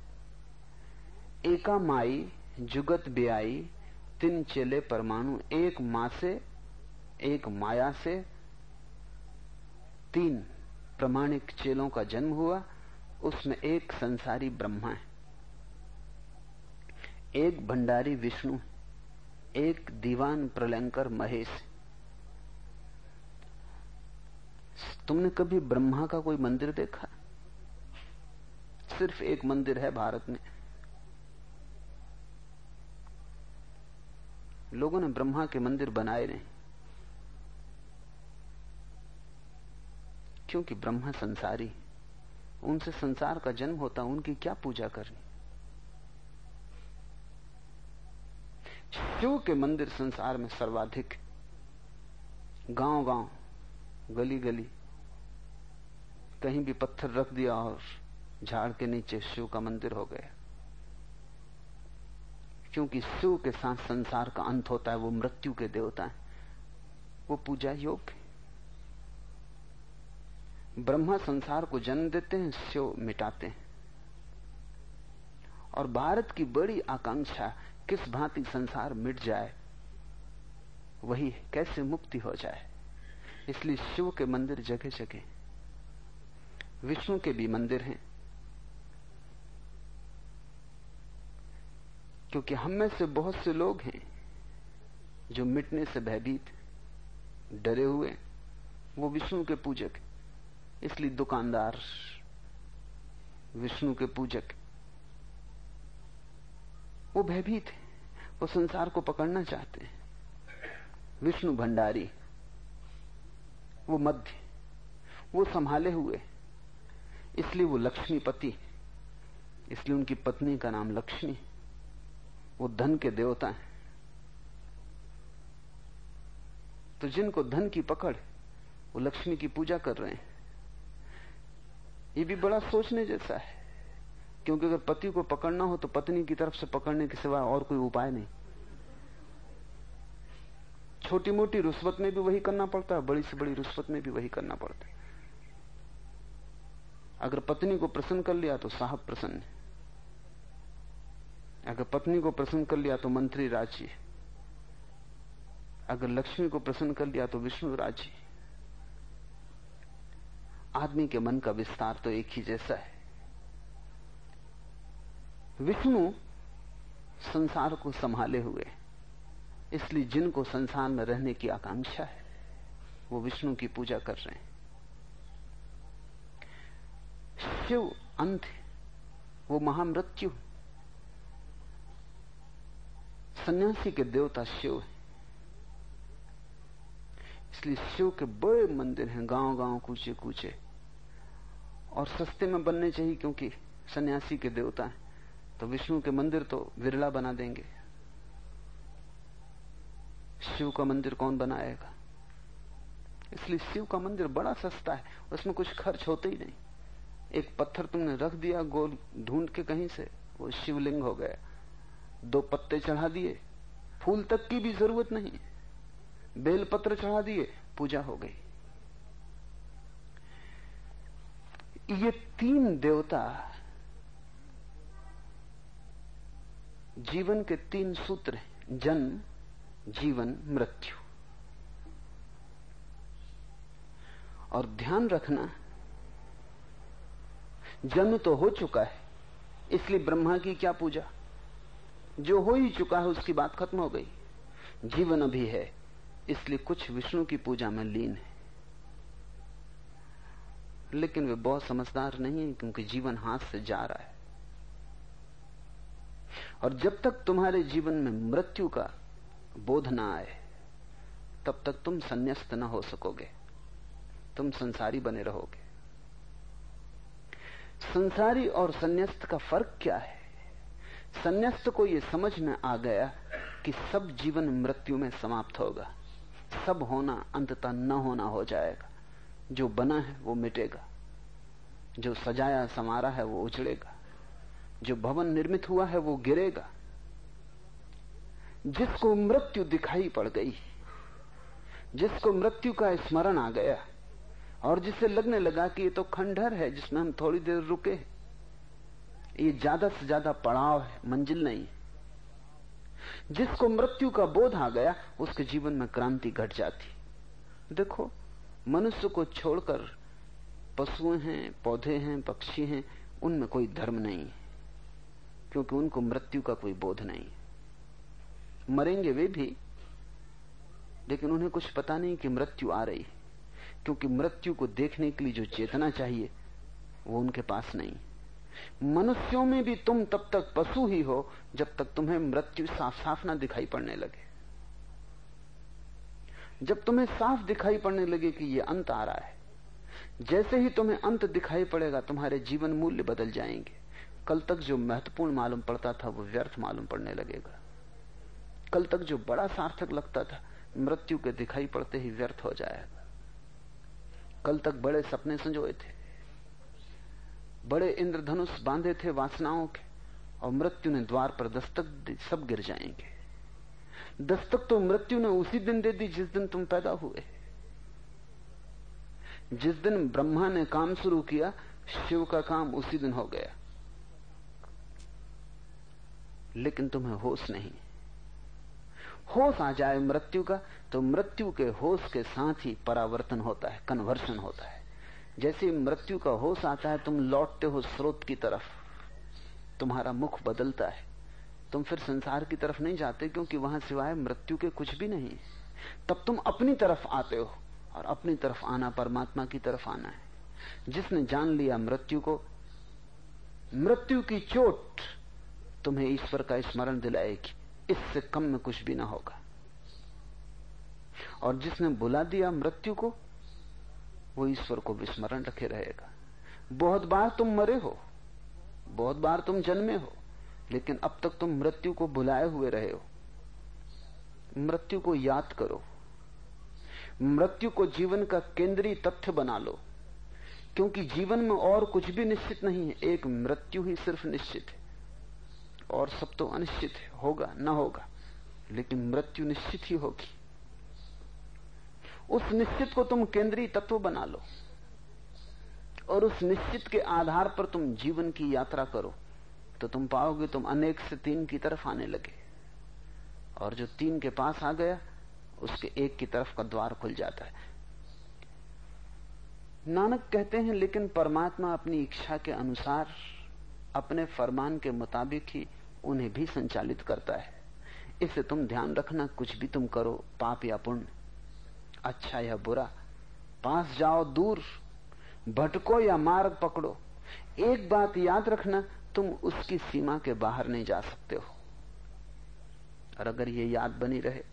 एका माई, जुगत ब्याई, तीन चेले परमाणु, एक माँ से एक माया से, तीन प्रमाणिक चेलों का जन्म हुआ, उसमें एक संसारी ब्रह्मा है। एक भंडारी विष्णु एक दीवान प्रलंकर महेश तुमने कभी ब्रह्मा का कोई मंदिर देखा? सिर्फ़ एक मंदिर है भारत में। लोगों ने ब्रह्मा के मंदिर बनाए नहीं। क्योंकि ब्रह्म संसारी। उनसे संसार का जन्म होता, उनकी क्या पूजा करनी? शिव के मंदिर संसार में सर्वाधिक गाँव गाँव गली गली कहीं भी पत्थर रख दिया और झाड़ के नीचे शिव का मंदिर हो गया। क्योंकि शिव के साथ संसार का अंत होता है, वो मृत्यु के देवता है। वो पूजा योग्य ब्रह्मा संसार को जन्म देते हैं शिव मिटाते हैं। और भारत की बड़ी आकांक्षा, किस भांति संसार मिट जाए, वही कैसे मुक्ति हो जाए। इसलिए शिव के मंदिर जगह जगह विष्णु के भी मंदिर हैं। क्योंकि हम में से बहुत से लोग हैं, जो मिटने से भयभीत, डरे हुए वो विष्णु के पूजक इसलिए दुकानदार विष्णु के पूजक वो भयभीत है। वो संसार को पकड़ना चाहते हैं। विष्णु भंडारी वो मध्य वो संभाले हुए इसलिए वो लक्ष्मीपति इसलिए उनकी पत्नी का नाम लक्ष्मी वो धन के देवता हैं। तो जिनको धन की पकड़ वो लक्ष्मी की पूजा कर रहे हैं। ये भी बड़ा सोचने जैसा है। क्योंकि अगर पति को पकड़ना हो तो पत्नी की तरफ़ से पकड़ने के सिवा और कोई उपाय नहीं। छोटी मोटी रुस्वत में भी वही करना पड़ता है, बड़ी से बड़ी रुस्वत में भी वही करना पड़ता है। अगर पत्नी को प्रसन्न कर लिया तो साहब प्रसन्न है। अगर पत्नी को प्रसन्न कर लिया तो मंत्री राज़ी अगर लक्ष्मी को प्रसन्न कर लिया तो विष्णु राज़ी आदमी के मन का विस्तार तो एक ही जैसा है। विष्णु संसार को संभाले हुए इसलिए जिनको संसार में रहने की आकांक्षा है, वो विष्णु की पूजा कर रहे हैं। शिव अंत वो महामृत्यु सन्यासी के देवता शिव है। इसलिए शिव के बड़े मंदिर हैं गाँव गाँव कूचे कूचे और सस्ते में बनने चाहिए क्योंकि सन्यासी के देवता हैं। तो विष्णु के मंदिर तो विरला बना देंगे। शिव का मंदिर कौन बनाएगा? इसलिए शिव का मंदिर बड़ा सस्ता है, उसमें कुछ खर्च होते ही नहीं। एक पत्थर तुमने रख दिया गोल ढूंढ के कहीं से, वो शिवलिंग हो गया। दो पत्ते चढ़ा दिए, फूल तक की भी ज़रूरत नहीं बेलपत्र चढ़ा दिए, पूजा हो गई। ये तीन देवता जीवन के तीन सूत्र हैं, जन्म, जीवन, मृत्यु। और ध्यान रखना, जन्म तो हो चुका है, इसलिए ब्रह्मा की क्या पूजा? जो हो ही चुका है, उसकी बात खत्म हो गई। जीवन अभी है। इसलिए कुछ विष्णु की पूजा में लीन है। लेकिन वे बहुत समझदार नहीं है, क्योंकि जीवन हाथ से जा रहा है। और जब तक तुम्हारे जीवन में मृत्यु का बोध ना आए, तब तक तुम संन्यास्त ना हो सकोगे। तुम संसारी बने रहोगे। संसारी और संन्यास्त का फ़र्क क्या है? संन्यास्त को यह समझ में आ गया कि सब जीवन मृत्यु में समाप्त होगा। सब होना, अंततः न होना हो जाएगा। जो बना है, वो मिटेगा। जो सजाया, समारा है, वो उजड़ेगा। जो भवन निर्मित हुआ है, वो गिरेगा। जिसको मृत्यु दिखाई पड़ गई, जिसको मृत्यु का स्मरण आ गया, और जिसे लगने लगा कि ये तो खंडहर है, जिसमें हम थोड़ी देर रुके ये ज़्यादा से ज़्यादा पड़ाव है, मंजिल नहीं जिसको मृत्यु का बोध आ गया, उसके जीवन में क्रांति घट जाती। देखो, मनुष्य को छोड़कर पशु हैं, पौधे हैं, पक्षी हैं, उनमें कोई धर्म नहीं है, क्योंकि उनको मृत्यु का कोई बोध नहीं मरेंगे वे भी, लेकिन उन्हें कुछ पता नहीं कि मृत्यु आ रही क्योंकि मृत्यु को देखने के लिए जो चेतना चाहिए, वो उनके पास नहीं मनुष्यों में भी तुम तब तक पशु ही हो, जब तक तुम्हें मृत्यु साफ़ साफ़ ना दिखाई पड़ने लगे। जब तुम्हें साफ़ दिखाई पड़ने लगे कि यह अंत आ रहा है, जैसे ही तुम्हें अंत दिखाई पड़ेगा, तुम्हारे जीवन मूल्य बदल जाएँगे। कल तक जो महत्वपूर्ण मालूम पड़ता था, वो व्यर्थ मालूम पड़ने लगेगा। कल तक जो बड़ा सार्थक लगता था, मृत्यु के दिखाई पड़ते ही व्यर्थ हो जाएगा। कल तक बड़े सपने संजोए थे बड़े इंद्रधनुष बांधे थे वासनाओं के, और मृत्यु ने द्वार पर दस्तक दी, सब गिर जाएँगे। दस्तक तो मृत्यु ने उसी दिन दे दी जिस दिन तुम पैदा हुए। जिस दिन ब्रह्मा ने काम शुरू किया, शिव का काम उसी दिन हो गया। लेकिन तुम्हें होश नहीं। होश आ जाए मृत्यु का तो मृत्यु के होश के साथ ही परावर्तन होता है, कन्वर्शन होता है। जैसे मृत्यु का होश आता है, तुम लौटते हो स्रोत की तरफ़। तुम्हारा मुख बदलता है। तुम फिर संसार की तरफ़ नहीं जाते क्योंकि वहाँ सिवाय मृत्यु के कुछ भी नहीं। तब तुम अपनी तरफ़ आते हो और अपनी तरफ़ आना, परमात्मा की तरफ़ आना है। जिसने जान लिया मृत्यु को, मृत्यु की चोट तुम्हें ईश्वर का स्मरण दिलाएगी। इससे कम में कुछ भी ना होगा। और जिसने बुला दिया मृत्यु को वो ईश्वर को विस्मरण रखे रहेगा। बहुत बार तुम मरे हो, बहुत बार तुम जन्मे हो, लेकिन अब तक तुम मृत्यु को बुलाए हुए रहे हो। मृत्यु को याद करो। मृत्यु को जीवन का केंद्रीय तथ्य बना लो। क्योंकि जीवन में और कुछ भी निश्चित नहीं है, एक मृत्यु ही सिर्फ़ निश्चित है। और सब तो अनिश्चित है, होगा, ना होगा, लेकिन मृत्यु निश्चित ही होगी। उस निश्चित को तुम केंद्रीय तत्व बना लो और उस निश्चित के आधार पर तुम जीवन की यात्रा करो तो तुम पाओगे तुम अनेक से तीन की तरफ़ आने लगे। और जो तीन के पास आ गया, उसके एक की तरफ़ का द्वार खुल जाता है। नानक कहते हैं, लेकिन परमात्मा अपनी इच्छा के अनुसार, अपने फरमान के मुताबिक ही उन्हें भी संचालित करता है। इसे तुम ध्यान रखना, कुछ भी तुम करो, पाप या पुण्य। अच्छा या बुरा, पास जाओ दूर, भटको या मार्ग पकड़ो। एक बात याद रखना, तुम उसकी सीमा के बाहर नहीं जा सकते हो। और अगर ये याद बनी रहे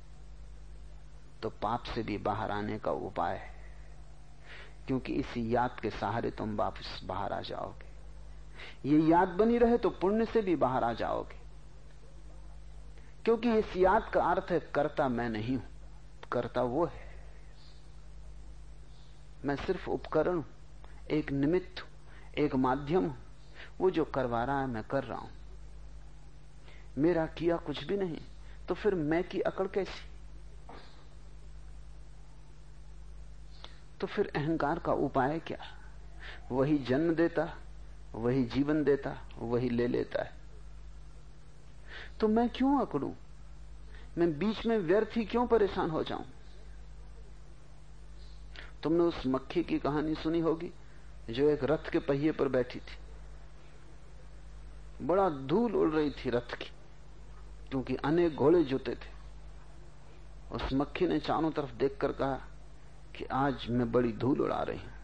तो पाप से भी बाहर आने का उपाय है। क्योंकि इसी याद के सहारे तुम वापस बाहर आ जाओगे। ये याद बनी रहे तो पुण्य से भी बाहर आ जाओगे। क्योंकि इस याद का अर्थ है, करता मैं नहीं हूँ, करता वो है। मैं सिर्फ़ उपकरण हूँ एक निमित्त हूँ एक माध्यम हूँ वो जो करवा रहा है मैं कर रहा हूँ। मेरा किया कुछ भी नहीं तो फिर मैं की अकड़ कैसी? तो फिर अहंकार का उपाय क्या? वही जन्म देता, वही जीवन देता, वही ले लेता है। तो मैं क्यों अकड़ू? मैं बीच में व्यर्थ ही क्यों परेशान हो जाऊँ? तुमने उस मक्खी की कहानी सुनी होगी, जो एक रथ के पहिए पर बैठी थी। बड़ा धूल उड़ रही थी रथ की, क्योंकि अनेक घोड़े जुते थे। उस मक्खी ने चारों तरफ़ देखकर कहा कि आज मैं बड़ी धूल उड़ा रही हूँ।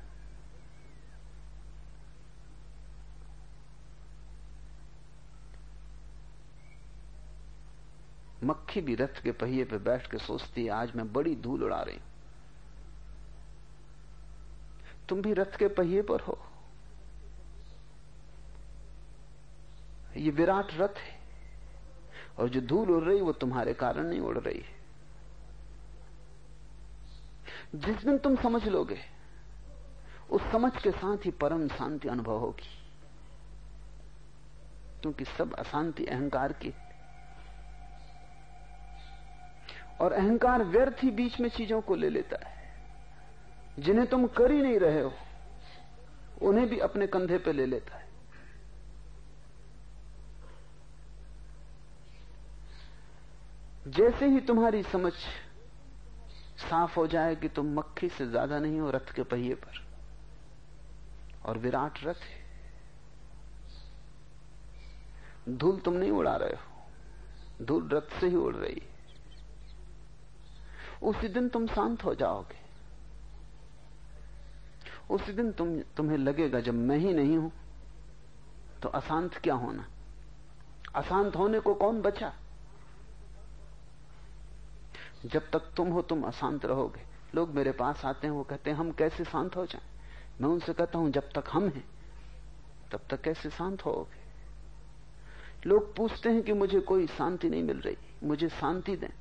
मक्खी भी रथ के पहिए पे बैठ के सोचती है, आज मैं बड़ी धूल उड़ा रही हूँ। तुम भी रथ के पहिए पर हो। ये विराट रथ है। और जो धूल उड़ रही वो तुम्हारे कारण नहीं उड़ रही है। जिस दिन तुम समझ लोगे, उस समझ के साथ ही परम शांति अनुभव होगी। क्योंकि सब अशांति, अहंकार की। और अहंकार व्यर्थ ही बीच में चीज़ों को ले लेता है। जिन्हें तुम कर ही नहीं रहे हो, उन्हें भी अपने कंधे पे ले लेता है। जैसे ही तुम्हारी समझ साफ़ हो जाए कि तुम मक्खी से ज़्यादा नहीं हो, रथ के पहिए पर, और विराट रथ है, धूल तुम नहीं उड़ा रहे हो, धूल रथ से ही उड़ रही है। उसी दिन तुम शांत हो जाओगे। उसी दिन तुम, तुम्हें लगेगा जब मैं ही नहीं हूँ। तो अशांत क्या होना? अशांत होने को कौन बचा? जब तक तुम हो, तुम अशांत रहोगे। लोग मेरे पास आते हैं, वो कहते हैं, हम कैसे शांत हो जाएँ? मैं उनसे कहता हूँ, जब तक हम हैं, तब तक कैसे शांत होगे? लोग पूछते हैं कि मुझे कोई शांति नहीं मिल रही, मुझे शांति दें।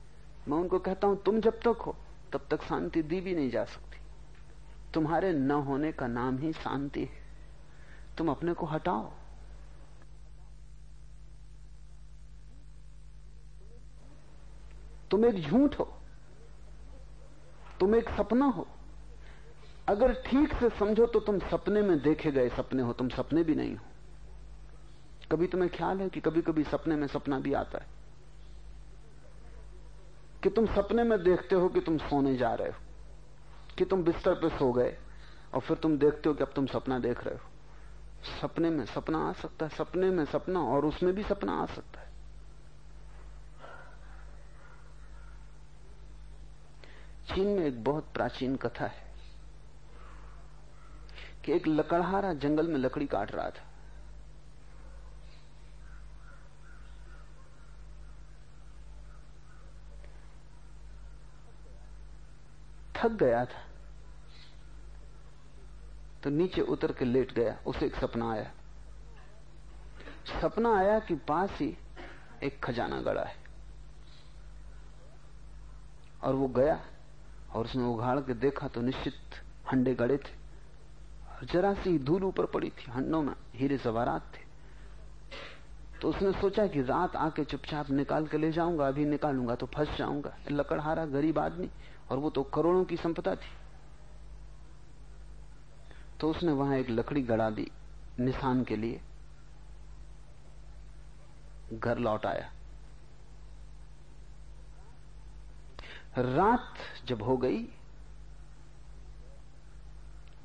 मैं उनको कहता हूँ, तुम जब तक हो, तब तक शांति दी भी नहीं जा सकती। तुम्हारे न होने का नाम ही शांति है। तुम अपने को हटाओ। तुम एक झूठ हो। तुम एक सपना हो। अगर ठीक से समझो तो तुम सपने में देखे गए सपने हो, तुम सपने भी नहीं हो। कभी तुम्हें ख्याल है कि कभी कभी सपने में सपना भी आता है? कि तुम सपने में देखते हो कि तुम सोने जा रहे हो। कि तुम बिस्तर पे सो गए और फिर तुम देखते हो कि अब तुम सपना देख रहे हो। सपने में सपना आ सकता है, सपने में सपना और उसमें भी सपना आ सकता है। चीन में एक बहुत प्राचीन कथा है कि एक लकड़हारा जंगल में लकड़ी काट रहा था। थक गया था। तो नीचे उतर के लेट गया, उसे एक सपना आया। सपना आया कि पास ही एक खजाना गड़ा है। और वो गया और उसने उघाड़ के देखा तो निश्चित हंडे गड़े थे। जरा सी धूल ऊपर पड़ी थी, हंडों में हीरे सवारात थे। तो उसने सोचा कि रात आके चुपचाप निकाल के ले जाऊँगा, अभी निकालूँगा तो फंस जाऊँगा। लकड़हारा, गरीब आदमी। और वो तो करोड़ों की संपदा थी। तो उसने वहाँ एक लकड़ी गड़ा दी निशान के लिए। घर लौट आया। रात जब हो गई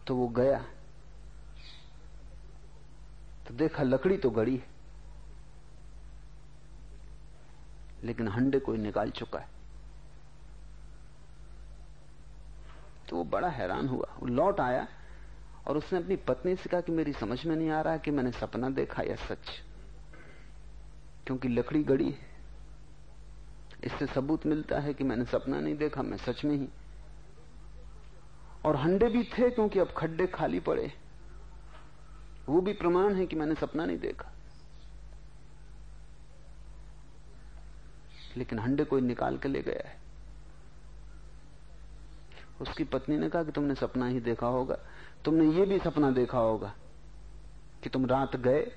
तो वो गया। तो देखा लकड़ी तो गड़ी है, लेकिन हंडे कोई निकाल चुका है। तो वो बड़ा हैरान हुआ। वो लौट आया और उसने अपनी पत्नी से कहा कि मेरी समझ में नहीं आ रहा कि मैंने सपना देखा या सच, क्योंकि लकड़ी गड़ी है। इससे सबूत मिलता है कि मैंने सपना नहीं देखा, मैं सच में ही। और हंडे भी थे क्योंकि अब खड्डे खाली पड़े। वो भी प्रमाण है कि मैंने सपना नहीं देखा। लेकिन हंडे कोई निकाल के ले गया है। उसकी पत्नी ने कहा कि तुमने सपना ही देखा होगा। तुमने ये भी सपना देखा होगा कि तुम रात गए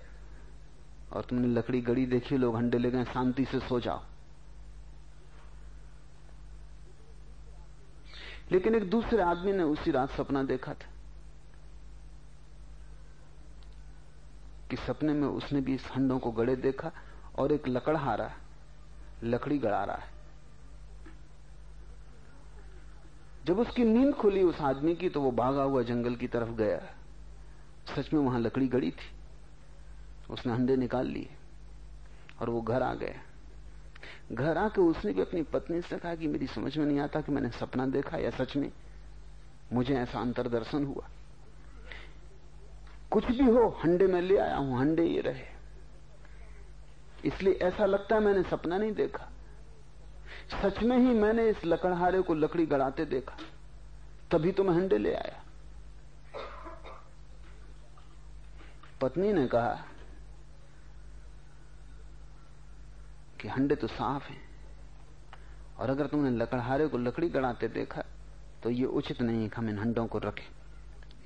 और तुमने लकड़ी गड़ी देखी, लोग हंडे ले गए, शांति से सो जाओ। लेकिन एक दूसरे आदमी ने उसी रात सपना देखा था कि सपने में उसने भी इस हंडों को गड़े देखा और एक लकड़हारा लकड़ी गड़ा रहा है। जब उसकी नींद खुली उस आदमी की तो वो भागा हुआ जंगल की तरफ़ गया। सच में वहाँ लकड़ी गड़ी थी। उसने अंडे निकाल लिए और वो घर आ गया। घर आके उसने भी अपनी पत्नी से कहा कि मेरी समझ में नहीं आता कि मैंने सपना देखा या सच में मुझे ऐसा अंतरदर्शन हुआ। कुछ भी हो हंडे में ले आया हूँ हंडे ये रहे। इसलिए ऐसा लगता है मैंने सपना नहीं देखा। सच में ही मैंने इस लकड़हारे को लकड़ी गड़ाते देखा। तभी तो मैं हंडे ले आया। पत्नी ने कहा कि हंडे तो साफ़ हैं, और अगर तुमने लकड़हारे को लकड़ी गड़ाते देखा तो ये उचित नहीं कि हम इन हंडों को रखें।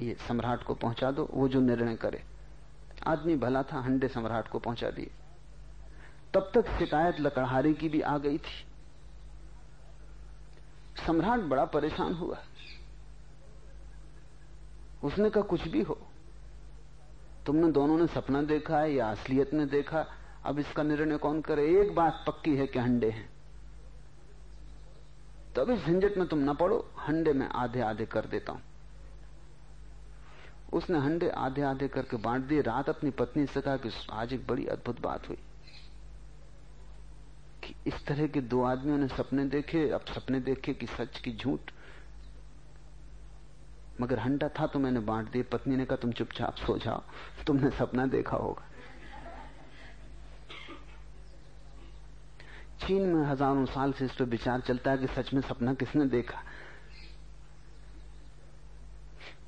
ये सम्राट को पहुँचा दो, वो जो निर्णय करे। आदमी भला था, हंडे सम्राट को पहुँचा दिए। तब तक शिकायत लकड़हारे की भी आ गई थी। सम्राट बड़ा परेशान हुआ। उसने कहा, कुछ भी हो। तुमने दोनों ने सपना देखा है या असलियत में देखा? अब इसका निर्णय कौन करे? एक बात पक्की है कि हंडे हैं। तब इस झंझट में तुम ना पड़ो, हंडे में आधे आधे कर देता हूँ। उसने हंडे आधे आधे करके बांट दिए। रात अपनी पत्नी से कहा कि आज एक बड़ी अद्भुत बात हुई। इस तरह के दो आदमियों ने सपने देखे, अब सपने देखे कि सच की झूठ। मगर हंडा था तो मैंने बांट दिए। पत्नी ने कहा, तुम चुपचाप सो जाओ। तुमने सपना देखा होगा। चीन में हज़ारों साल से इस पर विचार चलता है कि सच में सपना किसने देखा।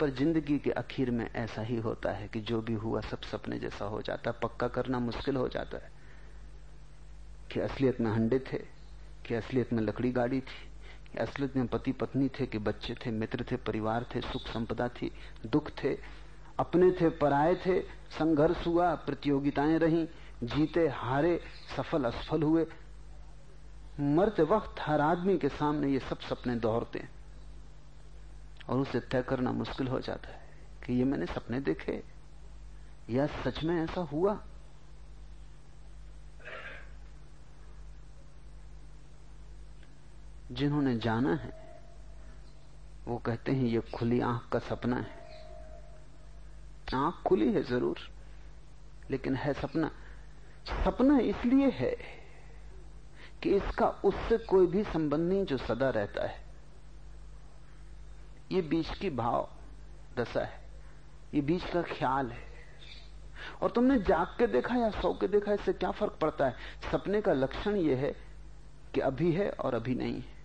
पर ज़िंदगी के आखिर में ऐसा ही होता है कि जो भी हुआ सब सपने जैसा हो जाता है। पक्का करना मुश्किल हो जाता है। कि असलियत में हंडे थे, कि असलियत में लकड़ी गाड़ी थी, कि असलियत में पति पत्नी थे, कि बच्चे थे, मित्र थे, परिवार थे सुख संपदा थी, दुख थे, अपने थे पराये थे, संघर्ष हुआ, प्रतियोगिताएँ रही, जीते, हारे, सफल, असफल हुए। मरते वक्त हर आदमी के सामने ये सब सपने दोहरते हैं। और उसे तय करना मुश्किल हो जाता है कि ये मैंने सपने देखे, या सच में ऐसा हुआ। जिन्होंने जाना है, वो कहते हैं, ये खुली आँख का सपना है। आँख खुली है ज़रूर, लेकिन है सपना। सपना इसलिए है कि इसका उससे कोई भी संबंध नहीं जो सदा रहता है। ये बीच की भाव दशा है, ये बीच का ख्याल है। और तुमने जाग के देखा या सो के देखा, इससे क्या फ़र्क पड़ता है? सपने का लक्षण यह है कि अभी है और अभी नहीं है।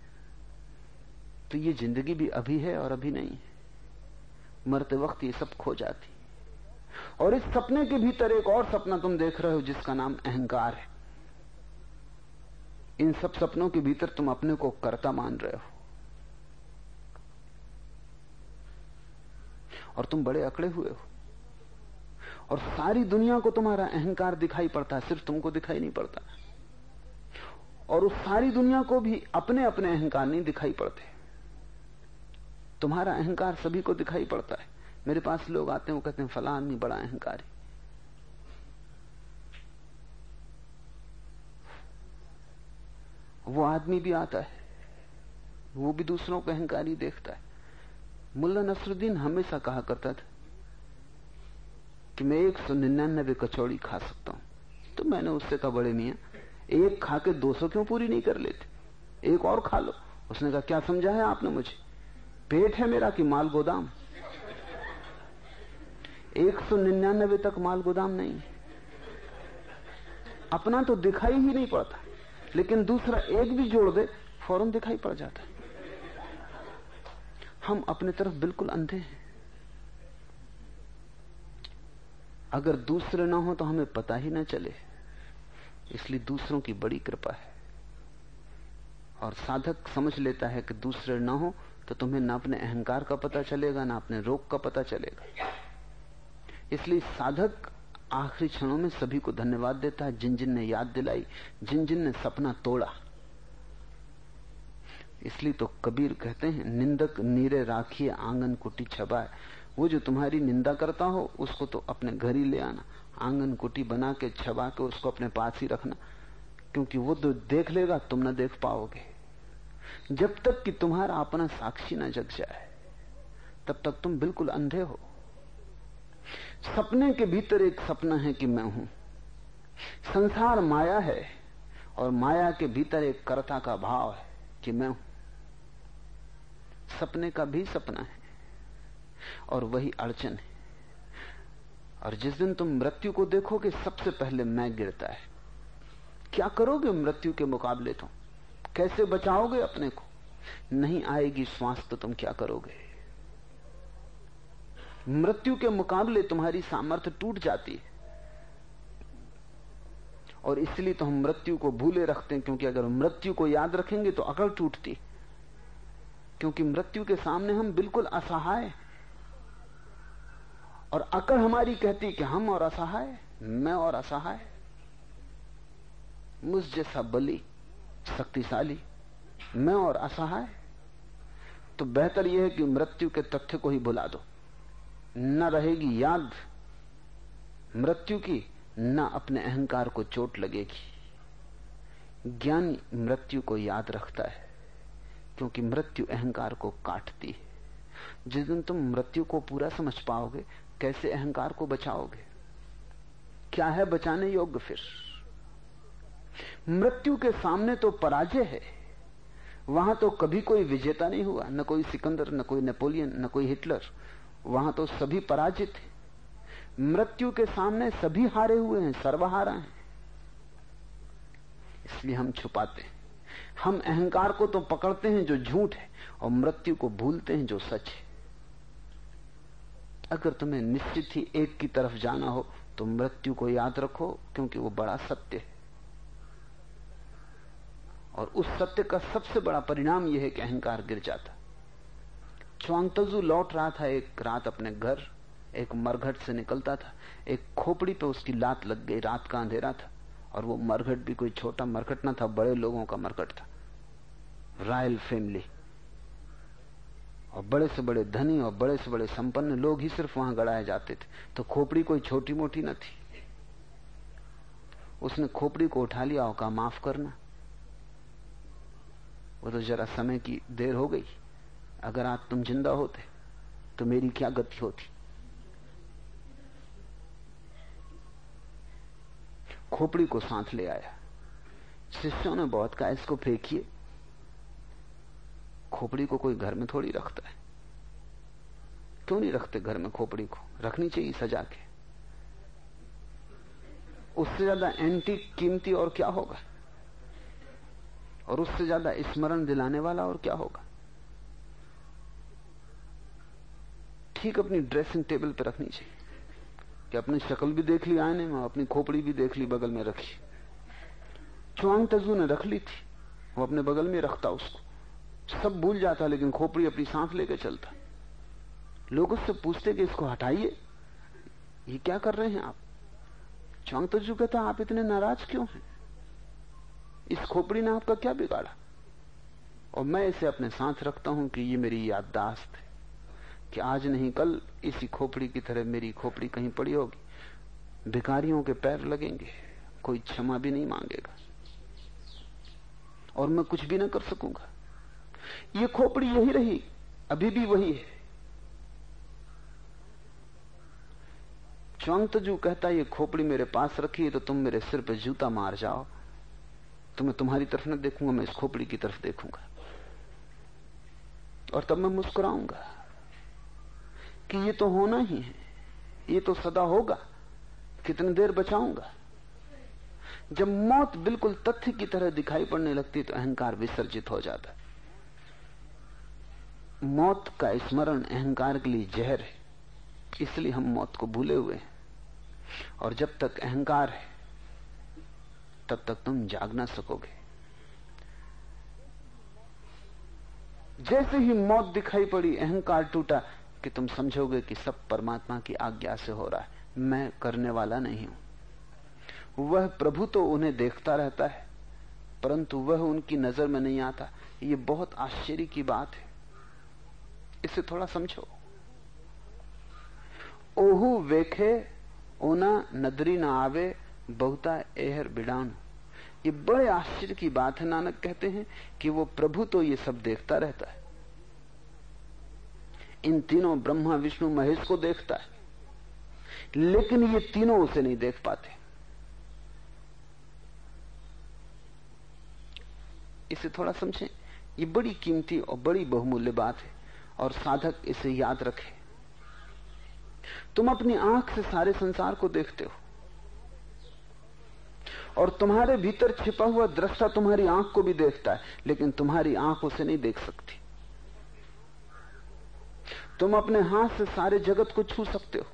तो ये ज़िंदगी भी अभी है और अभी नहीं है। मरते वक्त ये सब खो जाती। और इस सपने के भीतर एक और सपना तुम देख रहे हो जिसका नाम अहंकार है। इन सब सपनों के भीतर तुम अपने को कर्ता मान रहे हो। और तुम बड़े अकड़े हुए हो। और सारी दुनिया को तुम्हारा अहंकार दिखाई पड़ता है, सिर्फ़ तुमको दिखाई नहीं पड़ता। और उस सारी दुनिया को भी अपने अपने अहंकार नहीं दिखाई पड़ते। तुम्हारा अहंकार सभी को दिखाई पड़ता है। मेरे पास लोग आते हैं, वो कहते हैं, फला आदमी बड़ा अहंकारी वो आदमी भी आता है, वो भी दूसरों को अहंकारी देखता है। मुल्ला नसरुद्दीन हमेशा कहा करता था कि मैं एक सौ निन्यानबे कचौड़ी खा सकता हूँ। तो मैंने उससे कहा, बड़े मियाँ, एक खा के दो सौ क्यों पूरी नहीं कर लेते? एक और खा लो। उसने कहा, क्या समझा है आपने मुझे? पेट है मेरा कि माल गोदाम? एक सौ निन्यानबे तक माल गोदाम नहीं। अपना तो दिखाई ही नहीं पड़ता, लेकिन दूसरा एक भी जोड़ दे, फ़ौरन दिखाई पड़ जाता। हम अपने तरफ़ बिल्कुल अंधे हैं। अगर दूसरे ना हो तो हमें पता ही ना चले। इसलिए दूसरों की बड़ी कृपा है। और साधक समझ लेता है कि दूसरे ना हो तो तुम्हें ना अपने अहंकार का पता चलेगा, ना अपने रोग का पता चलेगा। इसलिए साधक आखिरी क्षणों में सभी को धन्यवाद देता है। जिन जिन ने याद दिलाई जिन जिन ने सपना तोड़ा। इसलिए तो कबीर कहते हैं, निंदक नीरे राखिए आँगन कुटी छबाए। वो जो तुम्हारी निंदा करता हो, उसको तो अपने घर ही ले आना। आँगन कुटी बना के छबा के उसको अपने पास ही रखना। क्योंकि वो तो देख लेगा, तुम ना देख पाओगे। जब तक कि तुम्हारा अपना साक्षी ना जग जाए, तब तक तुम बिल्कुल अंधे हो। सपने के भीतर एक सपना है कि मैं हूँ। संसार माया है और माया के भीतर एक कर्ता का भाव है कि मैं हूँ। सपने का भी सपना है और वही अड़चन है। और जिस दिन तुम मृत्यु को देखोगे, सबसे पहले मैं गिरता है। क्या करोगे मृत्यु के मुकाबले तुम? कैसे बचाओगे अपने को? नहीं आएगी श्वास तो तुम क्या करोगे? मृत्यु के मुकाबले तुम्हारी सामर्थ्य टूट जाती है। और इसलिए तो हम मृत्यु को भूले रखते हैं, क्योंकि अगर मृत्यु को याद रखेंगे तो अकल टूटती। क्योंकि मृत्यु के सामने हम बिल्कुल असहाय और अकल हमारी कहती कि हम और असहाय मैं और असहाय मुझ जैसा बली शक्तिशाली, मैं और असहाय। तो बेहतर यह है कि मृत्यु के तथ्य को ही भुला दो। न रहेगी याद, मृत्यु की न अपने अहंकार को चोट लगेगी। ज्ञानी मृत्यु को याद रखता है, क्योंकि मृत्यु अहंकार को काटती है। जिस दिन तुम मृत्यु को पूरा समझ पाओगे, कैसे अहंकार को बचाओगे? क्या है बचाने योग्य फिर? मृत्यु के सामने तो पराजय है। वहाँ तो कभी कोई विजेता नहीं हुआ, न कोई सिकंदर, न कोई नेपोलियन, न कोई हिटलर। वहाँ तो सभी पराजित हैं। मृत्यु के सामने सभी हारे हुए हैं, सर्वहारा हैं। इसलिए हम छुपाते हैं। हम अहंकार को तो पकड़ते हैं जो झूठ है, और मृत्यु को भूलते हैं जो सच है। अगर तुम्हें निश्चित ही एक की तरफ़ जाना हो तो मृत्यु को याद रखो, क्योंकि वो बड़ा सत्य है। और उस सत्य का सबसे बड़ा परिणाम यह है कि अहंकार गिर जाता। च्वांगतजू लौट रहा था, एक रात अपने घर, एक मरघट से निकलता था, एक खोपड़ी पे उसकी लात लग गई, रात का अंधेरा था, और वो मरघट भी कोई छोटा मरघट ना था, बड़े लोगों का मरघट था। Royal family. और बड़े से बड़े धनी और बड़े से बड़े संपन्न लोग ही सिर्फ़ वहाँ गड़ाए जाते थे तो खोपड़ी कोई छोटी मोटी न थी। उसने खोपड़ी को उठा लिया और कहा, माफ़ करना वो तो जरा समय की देर हो गई। अगर आज तुम ज़िंदा होते तो मेरी क्या गति होती? खोपड़ी को साथ ले आया। शिष्यों ने बहुत कहा इसको फेंकिए। खोपड़ी को कोई घर में थोड़ी रखता है। क्यों नहीं रखते घर में खोपड़ी को? रखनी चाहिए सजा के। उससे ज़्यादा एंटी कीमती और क्या होगा? और उससे ज़्यादा स्मरण दिलाने वाला और क्या होगा? ठीक अपनी ड्रेसिंग टेबल पर रखनी चाहिए। कि अपनी शक्ल भी देख ली आईने में, अपनी खोपड़ी भी देख ली बगल में रखी। चुआंग तजू ने रख ली थी, वो अपने बगल में रखता उसको। सब भूल जाता, लेकिन खोपड़ी अपनी सांस लेकर चलता। लोग उससे पूछते कि इसको हटाइए। ये क्या कर रहे हैं आप? चौंग तो कहता, आप इतने नाराज़ क्यों हैं? इस खोपड़ी ने आपका क्या बिगाड़ा? और मैं इसे अपने साथ रखता हूँ कि ये मेरी याददाश्त है कि आज नहीं, कल इसी खोपड़ी की तरह मेरी खोपड़ी कहीं पड़ी होगी। भिकारियों के पैर लगेंगे, कोई क्षमा भी नहीं मांगेगा। और मैं कुछ भी ना कर सकूँगा। ये खोपड़ी यही रही, अभी भी वही है। चौंगतजू कहता, ये खोपड़ी मेरे पास रखी है तो तुम मेरे सिर पे जूता मार जाओ। तो मैं तुम्हारी तरफ़ न देखूँगा, मैं इस खोपड़ी की तरफ़ देखूँगा। और तब मैं मुस्कुराऊँगा कि ये तो होना ही है, ये तो सदा होगा, कितनी देर बचाऊँगा। जब मौत बिल्कुल तथ्य की तरह दिखाई पड़ने लगती तो अहंकार विसर्जित हो जाता। मौत का स्मरण अहंकार के लिए जहर है, इसलिए हम मौत को भूले हुए हैं। और जब तक अहंकार है तब तक तुम जाग ना सकोगे। जैसे ही मौत दिखाई पड़ी, अहंकार टूटा कि तुम समझोगे कि सब परमात्मा की आज्ञा से हो रहा है। मैं करने वाला नहीं हूँ। वह प्रभु तो उन्हें देखता रहता है, परंतु वह उनकी नज़र में नहीं आता। ये बहुत आश्चर्य की बात है। इसे थोड़ा समझो। ओहू वेखे, ओना नदरी ना आवे, बहुता एहर बिडान। ये बड़े आश्चर्य की बात है, नानक कहते हैं कि वो प्रभु तो ये सब देखता रहता है। इन तीनों ब्रह्मा, विष्णु, महेश को देखता है, लेकिन ये तीनों उसे नहीं देख पाते। इसे थोड़ा समझें, ये बड़ी कीमती और बड़ी बहुमूल्य बात है, और साधक इसे याद रखे। तुम अपनी आँख से सारे संसार को देखते हो और तुम्हारे भीतर छिपा हुआ दृष्टा तुम्हारी आँख को भी देखता है, लेकिन तुम्हारी आँख उसे नहीं देख सकती। तुम अपने हाथ से सारे जगत को छू सकते हो,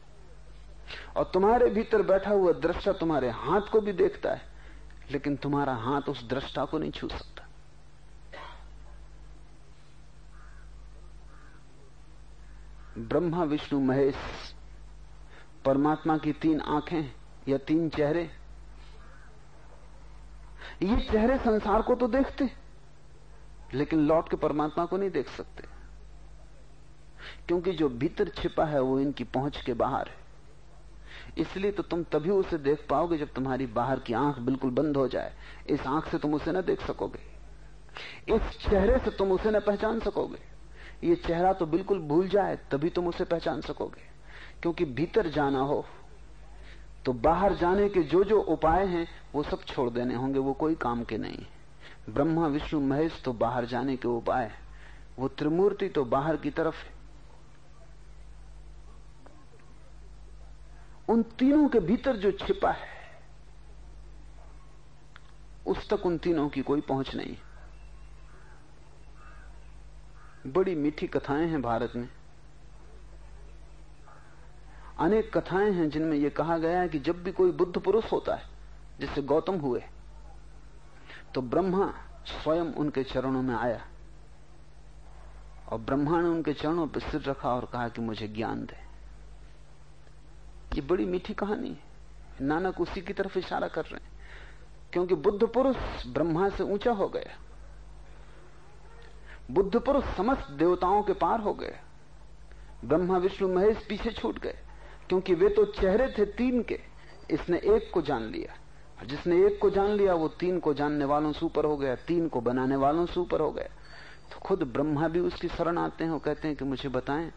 और तुम्हारे भीतर बैठा हुआ दृष्टा तुम्हारे हाथ को भी देखता है, लेकिन तुम्हारा हाथ उस दृष्टा को नहीं छू सकता। ब्रह्मा, विष्णु, महेश, परमात्मा की तीन आँखें या तीन चेहरे ये चेहरे संसार को तो देखते लेकिन लौट के परमात्मा को नहीं देख सकते। क्योंकि जो भीतर छिपा है, वो इनकी पहुँच के बाहर है। इसलिए तो तुम तभी उसे देख पाओगे जब तुम्हारी बाहर की आँख बिल्कुल बंद हो जाए। इस आँख से तुम उसे न देख सकोगे। इस चेहरे से तुम उसे न पहचान सकोगे। ये चेहरा तो बिल्कुल भूल जाए, तभी तुम उसे पहचान सकोगे। क्योंकि भीतर जाना हो तो बाहर जाने के जो जो उपाय हैं, वो सब छोड़ देने होंगे, वो कोई काम के नहीं है। ब्रह्मा, विष्णु, महेश तो बाहर जाने के उपाय है। वो त्रिमूर्ति तो बाहर की तरफ़ है। उन तीनों के भीतर जो छिपा है, उस तक उन तीनों की कोई पहुँच नहीं। बड़ी मीठी कथाएँ हैं भारत में। अनेक कथाएँ हैं जिनमें यह कहा गया है कि जब भी कोई बुद्ध पुरुष होता है, जिससे गौतम हुए तो ब्रह्मा स्वयं उनके चरणों में आया। और ब्रह्मा ने उनके चरणों पर सिर रखा और कहा कि मुझे ज्ञान दे। ये बड़ी मीठी कहानी है। नानक उसी की तरफ़ इशारा कर रहे हैं। क्योंकि बुद्ध पुरुष ब्रह्मा से ऊँचा हो गया। बुद्ध पुरुष समस्त देवताओं के पार हो गए। ब्रह्मा, विष्णु, महेश पीछे छूट गए। क्योंकि वे तो चेहरे थे तीन के। इसने एक को जान लिया। जिसने एक को जान लिया, वो तीन को जानने वालों से ऊपर हो गया, तीन को बनाने वालों से ऊपर हो गया। तो खुद ब्रह्मा भी उसकी शरण आते हैं और कहते हैं कि मुझे बताएँ,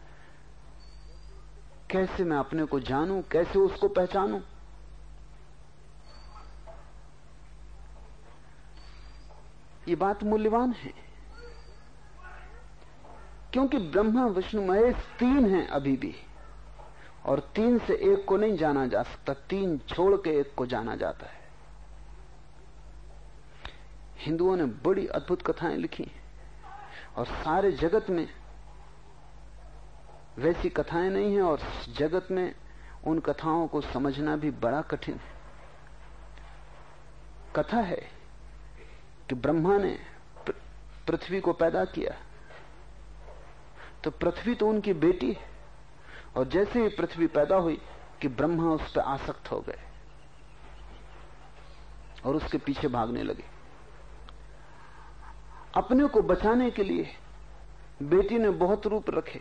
कैसे मैं अपने को जानूं, कैसे उसको पहचानूं? ये बात मूल्यवान है। क्योंकि ब्रह्मा, विष्णु, महेश तीन हैं अभी भी। और तीन से एक को नहीं जाना जा सकता, तीन छोड़ के एक को जाना जाता है। हिंदुओं ने बड़ी अद्भुत कथाएँ लिखी और सारे जगत में वैसी कथाएँ नहीं है और जगत में उन कथाओं को समझना भी बड़ा कठिन है। कथा है कि ब्रह्मा ने पृथ्वी को पैदा किया। तो पृथ्वी तो उनकी बेटी है। और जैसे ही पृथ्वी पैदा हुई कि ब्रह्मा उस पर आसक्त हो गए और उसके पीछे भागने लगे। अपने को बचाने के लिए बेटी ने बहुत रूप रखे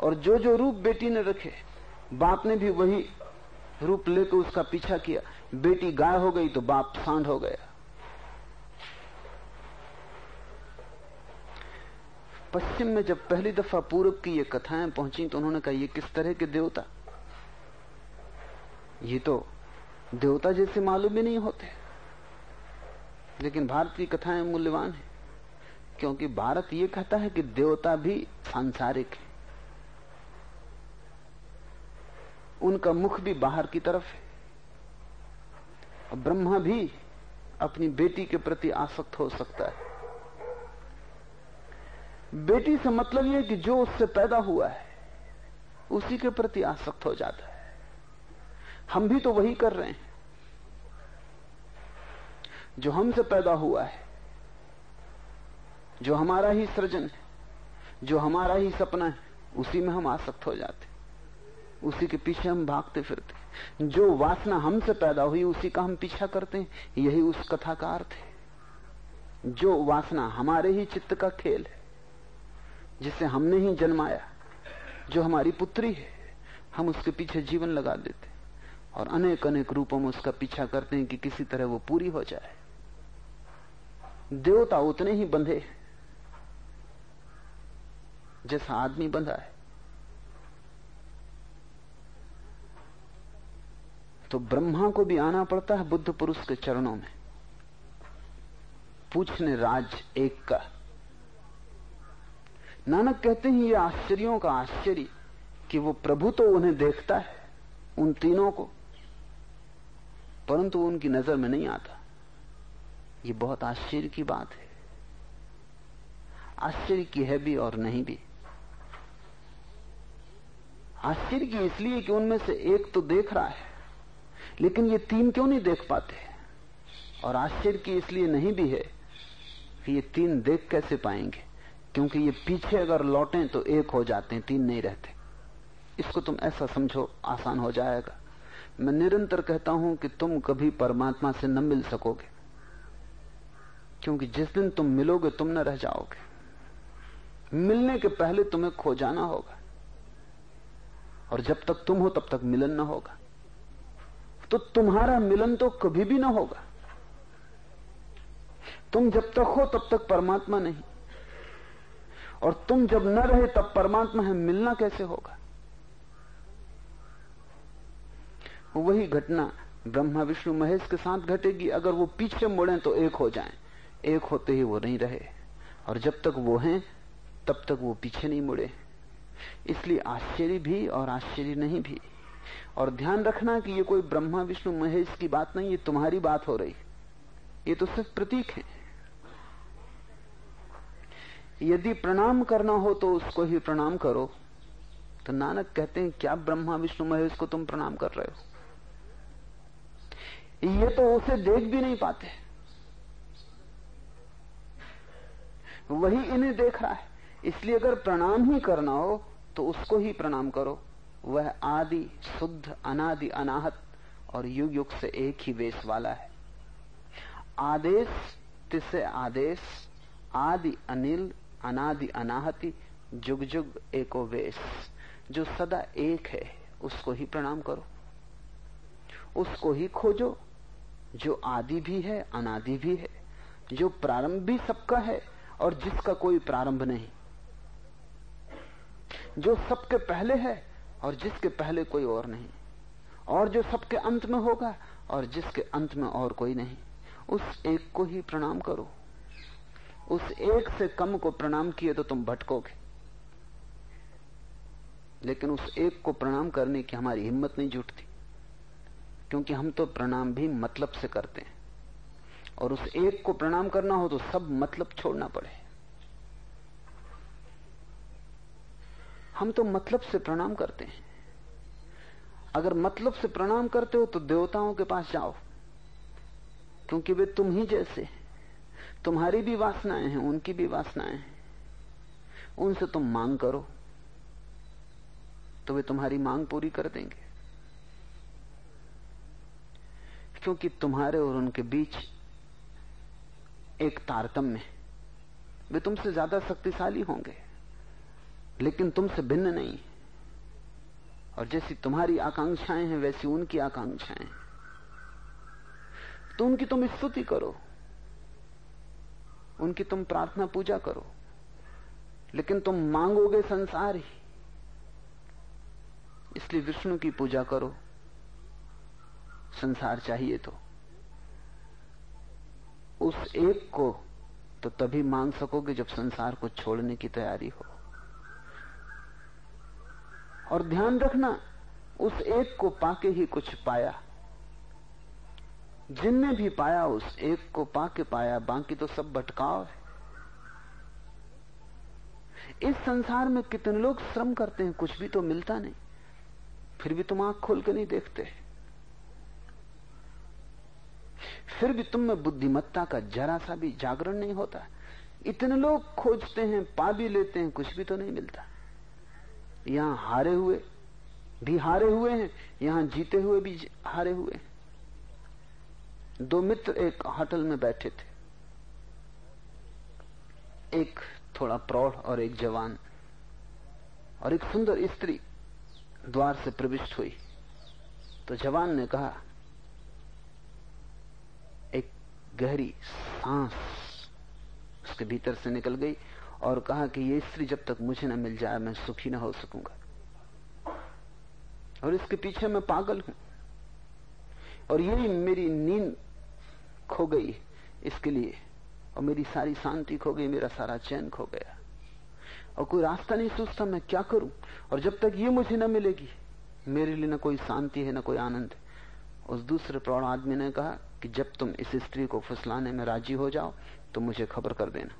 और जो जो रूप बेटी ने रखे, बाप ने भी वही रूप लेकर उसका पीछा किया। बेटी गाय हो गई तो बाप सांड हो गया। पश्चिम में जब पहली दफ़ा पूर्व की ये कथाएँ पहुँची तो उन्होंने कहा, ये किस तरह के देवता? ये तो देवता जैसे मालूम ही नहीं होते। लेकिन भारत की कथाएँ मूल्यवान है, क्योंकि भारत ये कहता है कि देवता भी सांसारिक है। उनका मुख भी बाहर की तरफ़ है। और ब्रह्मा भी अपनी बेटी के प्रति आसक्त हो सकता है। बेटी से मतलब यह कि जो उससे पैदा हुआ है, उसी के प्रति आसक्त हो जाता है। हम भी तो वही कर रहे हैं। जो हमसे पैदा हुआ है, जो हमारा ही सृजन है, जो हमारा ही सपना है, उसी में हम आसक्त हो जाते उसी के पीछे हम भागते फिरते जो वासना हमसे पैदा हुई, उसी का हम पीछा करते हैं। यही उस कथा का अर्थ है। जो वासना हमारे ही चित्त का खेल है जिसे हमने ही जन्माया, जो हमारी पुत्री है, हम उसके पीछे जीवन लगा देते और अनेक अनेक रूपों में उसका पीछा करते हैं कि किसी तरह वो पूरी हो जाए। देवता उतने ही बंधे जैसा आदमी बंधा है। तो ब्रह्मा को भी आना पड़ता है बुद्ध पुरुष के चरणों में। पूछने राज एक का नानक कहते हैं, ये आश्चर्यों का आश्चर्य कि वो प्रभु तो उन्हें देखता है, उन तीनों को। परंतु उनकी नज़र में नहीं आता। ये बहुत आश्चर्य की बात है। आश्चर्य की है भी और नहीं भी। आश्चर्य की इसलिए कि उनमें से एक तो देख रहा है, लेकिन ये तीन क्यों नहीं देख पाते और आश्चर्य की इसलिए नहीं भी है कि ये तीन देख कैसे पाएँगे? क्योंकि ये पीछे अगर लौटें तो एक हो जाते हैं तीन नहीं रहते। इसको तुम ऐसा समझो, आसान हो जाएगा। मैं निरंतर कहता हूँ कि तुम कभी परमात्मा से न मिल सकोगे। क्योंकि जिस दिन तुम मिलोगे, तुम न रह जाओगे। मिलने के पहले तुम्हें खो जाना होगा। और जब तक तुम हो, तब तक मिलन न होगा। तो तुम्हारा मिलन तो कभी भी ना होगा। तुम जब तक हो, तब तक परमात्मा नहीं। और तुम जब न रहे तब परमात्मा है, मिलना कैसे होगा? वही घटना ब्रह्मा, विष्णु, महेश के साथ घटेगी। अगर वो पीछे मुड़े तो एक हो जाएँ। एक होते ही वो नहीं रहे। और जब तक वो हैं, तब तक वो पीछे नहीं मुड़े। इसलिए आश्चर्य भी और आश्चर्य नहीं भी। और ध्यान रखना कि ये कोई ब्रह्मा, विष्णु, महेश की बात नहीं, ये तुम्हारी बात हो रही। ये तो सिर्फ़ प्रतीक है। यदि प्रणाम करना हो तो उसको ही प्रणाम करो। तो नानक कहते हैं, क्या ब्रह्मा विष्णु महेश को तुम प्रणाम कर रहे हो? ये तो उसे देख भी नहीं पाते। वही इन्हें देख रहा है। इसलिए अगर प्रणाम ही करना हो तो उसको ही प्रणाम करो। वह आदि, शुद्ध, अनादि, अनाहत और युग युग से एक ही वेश वाला है। आदेश, तिसे आदेश, आदि अनिल अनादि अनाहति, जुग जुग एको वेश। जो सदा एक है, उसको ही प्रणाम करो। उसको ही खोजो, जो आदि भी है, अनादि भी है। जो प्रारंभ भी सबका है, और जिसका कोई प्रारंभ नहीं। जो सबके पहले है, और जिसके पहले कोई और नहीं। और जो सबके अंत में होगा, और जिसके अंत में और कोई नहीं। उस एक को ही प्रणाम करो। उस एक से कम को प्रणाम किए तो तुम भटकोगे। लेकिन उस एक को प्रणाम करने की हमारी हिम्मत नहीं जुटती, क्योंकि हम तो प्रणाम भी मतलब से करते हैं। और उस एक को प्रणाम करना हो तो सब मतलब छोड़ना पड़े। हम तो मतलब से प्रणाम करते हैं। अगर मतलब से प्रणाम करते हो तो देवताओं के पास जाओ, क्योंकि वे तुम ही जैसे तुम्हारी भी वासनाएँ हैं, उनकी भी वासनाएँ हैं। उनसे तुम मांग करो। तो वे तुम्हारी मांग पूरी कर देंगे। क्योंकि तुम्हारे और उनके बीच एक तारतम्य है। वे तुमसे ज़्यादा शक्तिशाली होंगे, लेकिन तुमसे भिन्न नहीं। और जैसी तुम्हारी आकांक्षाएँ हैं, वैसी उनकी आकांक्षाएँ तो उनकी तुम स्तुति करो। उनकी तुम प्रार्थना पूजा करो। लेकिन तुम मांगोगे संसार ही। इसलिए विष्णु की पूजा करो। संसार चाहिए तो। उस एक को तो तभी मांग सकोगे जब संसार को छोड़ने की तैयारी हो। और ध्यान रखना, उस एक को पाके ही कुछ पाया। जिनने भी पाया, उस एक को पाके पाया, बाकी तो सब भटकाव है। इस संसार में कितने लोग श्रम करते हैं, कुछ भी तो मिलता नहीं। फिर भी तुम आँख खोल के नहीं देखते। फिर भी तुम में बुद्धिमत्ता का जरा सा भी जागरण नहीं होता। इतने लोग खोजते हैं, पा भी लेते हैं, कुछ भी तो नहीं मिलता। यहाँ हारे हुए भी हारे हुए हैं, यहाँ जीते हुए भी हारे हुए हैं। दो मित्र एक होटल में बैठे थे। एक थोड़ा प्रौढ़ और एक जवान और एक सुंदर स्त्री द्वार से प्रविष्ट हुई। तो जवान ने कहा, एक गहरी सांस उसके भीतर से निकल गई और कहा कि ये स्त्री जब तक मुझे न मिल जाए, मैं सुखी न हो सकूँगा। और इसके पीछे मैं पागल हूँ। और यही मेरी नींद खो गई इसके लिए। और मेरी सारी शांति खो गई, मेरा सारा चैन खो गया। और कोई रास्ता नहीं सोचता मैं क्या करूँ? और जब तक ये मुझे न मिलेगी, मेरे लिए न कोई शांति है, न कोई आनंद। है उस दूसरे प्रौढ़ आदमी ने कहा कि जब तुम इस स्त्री को फुसलाने में राज़ी हो जाओ तो मुझे खबर कर देना।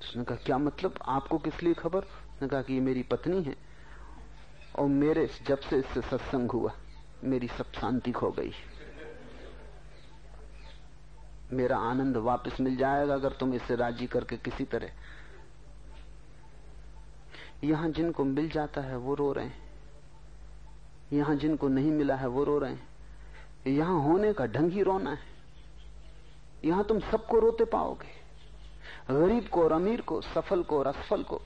उसने कहा, क्या मतलब? आपको किस लिए खबर? उसने कहा कि ये मेरी पत्नी है। और मेरे जब से इससे सत्संग हुआ, मेरी सब शांति खो गई। मेरा आनंद वापस मिल जाएगा अगर तुम इसे राज़ी करके किसी तरह। यहाँ जिनको मिल जाता है वो रो रहे हैं। यहाँ जिनको नहीं मिला है वो रो रहे हैं। यहाँ होने का ढंग ही रोना है। यहाँ तुम सबको रोते पाओगे। गरीब को और अमीर को, सफल को और असफल को,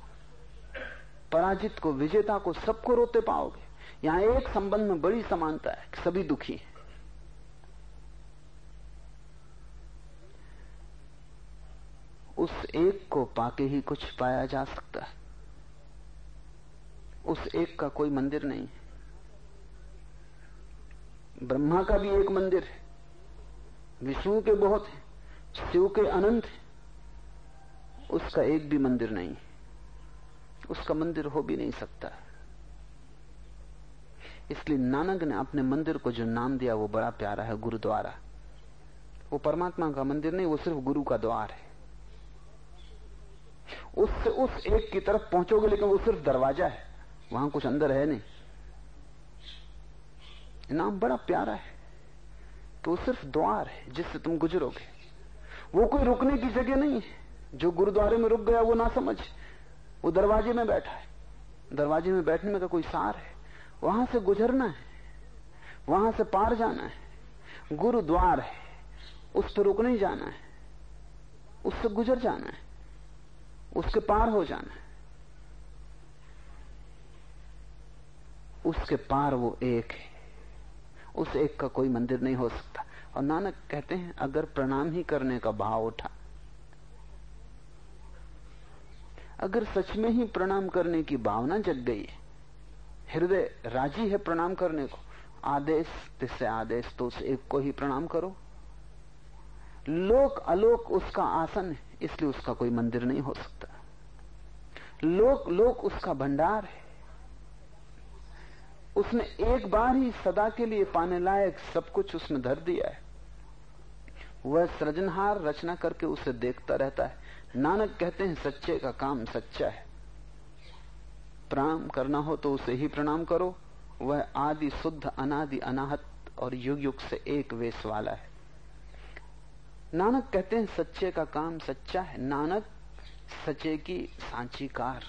पराजित को, विजेता को सबको रोते पाओगे। यहाँ एक संबंध में बड़ी समानता है सभी दुखी है। उस एक को पाके ही कुछ पाया जा सकता है। उस एक का कोई मंदिर नहीं है। ब्रह्मा का भी एक मंदिर है। विष्णु के बहुत है। शिव के अनंत है। उसका एक भी मंदिर नहीं है। उसका मंदिर हो भी नहीं सकता। इसलिए नानक ने अपने मंदिर को जो नाम दिया, वो बड़ा प्यारा है, गुरुद्वारा। वो परमात्मा का मंदिर नहीं, वो सिर्फ़ गुरु का द्वार है। उससे उस एक की तरफ़ पहुंचोगे, लेकिन वो सिर्फ़ दरवाज़ा है। वहाँ कुछ अंदर है नहीं। नाम बड़ा प्यारा है। तो वो सिर्फ़ द्वार है जिससे तुम गुजरोगे। वो कोई रुकने की जगह नहीं है। जो गुरुद्वारे में रुक गया, वो ना समझ। वो दरवाजे में बैठा है। दरवाजे में बैठने में का कोई सार है। वहाँ से गुजरना है। वहाँ से पार जाना है। गुरुद्वार है। उस पर रुक नहीं जाना है। उससे गुजर जाना है। उसके पार हो जाना है। उसके पार वो एक है। उस एक का कोई मंदिर नहीं हो सकता। और नानक कहते हैं, अगर प्रणाम ही करने का भाव उठा, अगर सच में ही प्रणाम करने की भावना जग गई है, हृदय राज़ी है प्रणाम करने को, आदेश तिससे आदेश तो उस एक को ही प्रणाम करो। लोक अलोक उसका आसन है। इसलिए उसका कोई मंदिर नहीं हो सकता। लोक लोक उसका भंडार है। उसने एक बार ही सदा के लिए पाने लायक सब कुछ उसने धर दिया है। वह सृजनहार रचना करके उसे देखता रहता है। नानक कहते हैं, सच्चे का काम सच्चा है। प्रणाम करना हो तो उसे ही प्रणाम करो। वह आदि शुद्ध, अनादि, अनाहत और युग युग से एक वेश वाला है। नानक कहते हैं, सच्चे का काम सच्चा है। नानक सचे की सांचीकार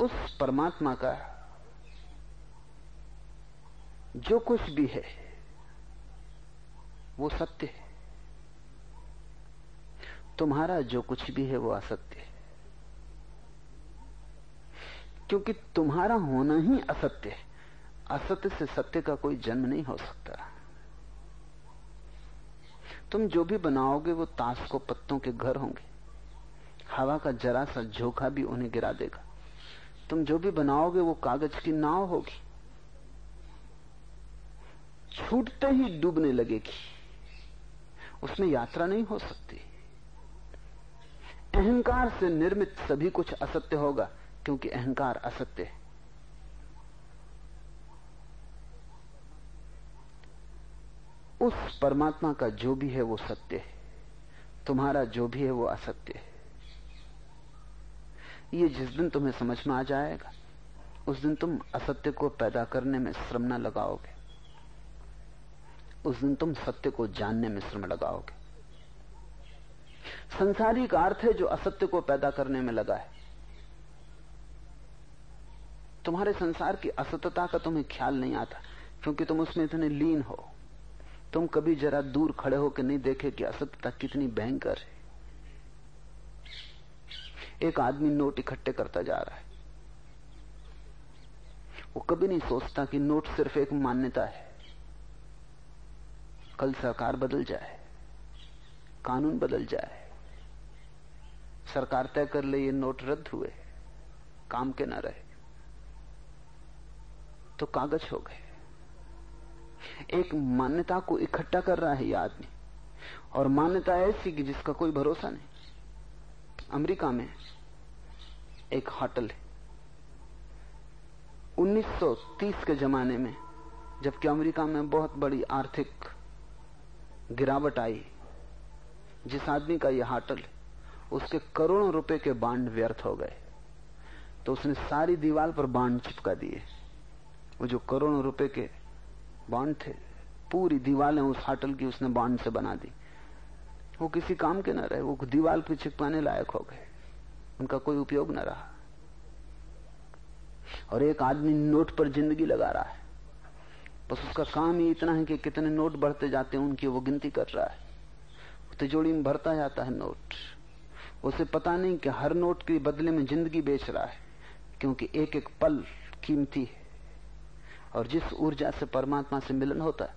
उस परमात्मा का जो कुछ भी है, वो सत्य है। तुम्हारा जो कुछ भी है, वो असत्य है। क्योंकि तुम्हारा होना ही असत्य है। असत्य से सत्य का कोई जन्म नहीं हो सकता। तुम जो भी बनाओगे वो ताश को पत्तों के घर होंगे। हवा का जरा सा झोंका भी उन्हें गिरा देगा। तुम जो भी बनाओगे वो कागज़ की नाव होगी। छूटते ही डूबने लगेगी। उसमें यात्रा नहीं हो सकती। अहंकार से निर्मित सभी कुछ असत्य होगा, क्योंकि अहंकार असत्य है। उस परमात्मा का जो भी है वो सत्य है। तुम्हारा जो भी है वो असत्य है। ये जिस दिन तुम्हें समझ में आ जाएगा, उस दिन तुम असत्य को पैदा करने में श्रम न लगाओगे। उस दिन तुम सत्य को जानने में श्रम लगाओगे। संसारी का अर्थ है जो असत्य को पैदा करने में लगा है। तुम्हारे संसार की असत्यता का तुम्हें ख्याल नहीं आता, क्योंकि तुम उसमें इतने लीन हो। तुम कभी जरा दूर खड़े होकर नहीं देखे कि असत्यता कितनी भयंकर है। एक आदमी नोट इकट्ठे करता जा रहा है। वो कभी नहीं सोचता कि नोट सिर्फ़ एक मान्यता है। कल सरकार बदल जाए, कानून बदल जाए। सरकार तय कर ले ये नोट रद्द हुए, काम के ना रहे। तो कागज़ हो गए। एक मान्यता को इकट्ठा कर रहा है ये आदमी और मान्यता ऐसी कि जिसका कोई भरोसा नहीं। अमेरिका में एक होटल है। 1930 के जमाने में, जबकि अमेरिका में बहुत बड़ी आर्थिक गिरावट आई, जिस आदमी का यह होटल, उसके करोड़ों रुपए के बांड व्यर्थ हो गए। तो उसने सारी दीवार पर बांड चिपका दिए। वो जो करोड़ों रुपए के बांड थे। पूरी दीवारें उस होटल की उसने बांड से बना दी। वो किसी काम के न रहे, वो दीवार पे चिपकाने लायक हो गए। उनका कोई उपयोग न रहा। और एक आदमी नोट पर ज़िंदगी लगा रहा है। बस उसका काम ही इतना है कि कितने नोट बढ़ते जाते हैं, उनकी वो गिनती कर रहा है। तिजोड़ी में भरता जाता है नोट। उसे पता नहीं कि हर नोट के बदले में ज़िंदगी बेच रहा है, क्योंकि एक एक पल कीमती है। और जिस ऊर्जा से परमात्मा से मिलन होता है,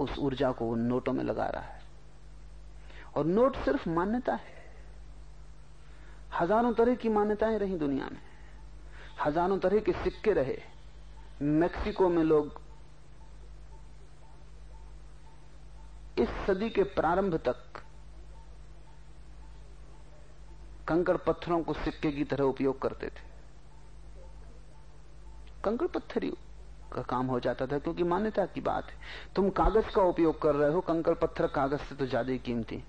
उस ऊर्जा को वो नोटों में लगा रहा है। और नोट सिर्फ़ मान्यता है। हज़ारों तरह की मान्यताएँ रही दुनिया में। हज़ारों तरह के सिक्के रहे। मेक्सिको में लोग इस सदी के प्रारंभ तक कंकड़ पत्थरों को सिक्के की तरह उपयोग करते थे। कंकड़ पत्थर ही का काम हो जाता था, क्योंकि मान्यता की बात है। तुम कागज़ का उपयोग कर रहे हो, कंकड़ पत्थर कागज़ से तो ज़्यादा कीमती।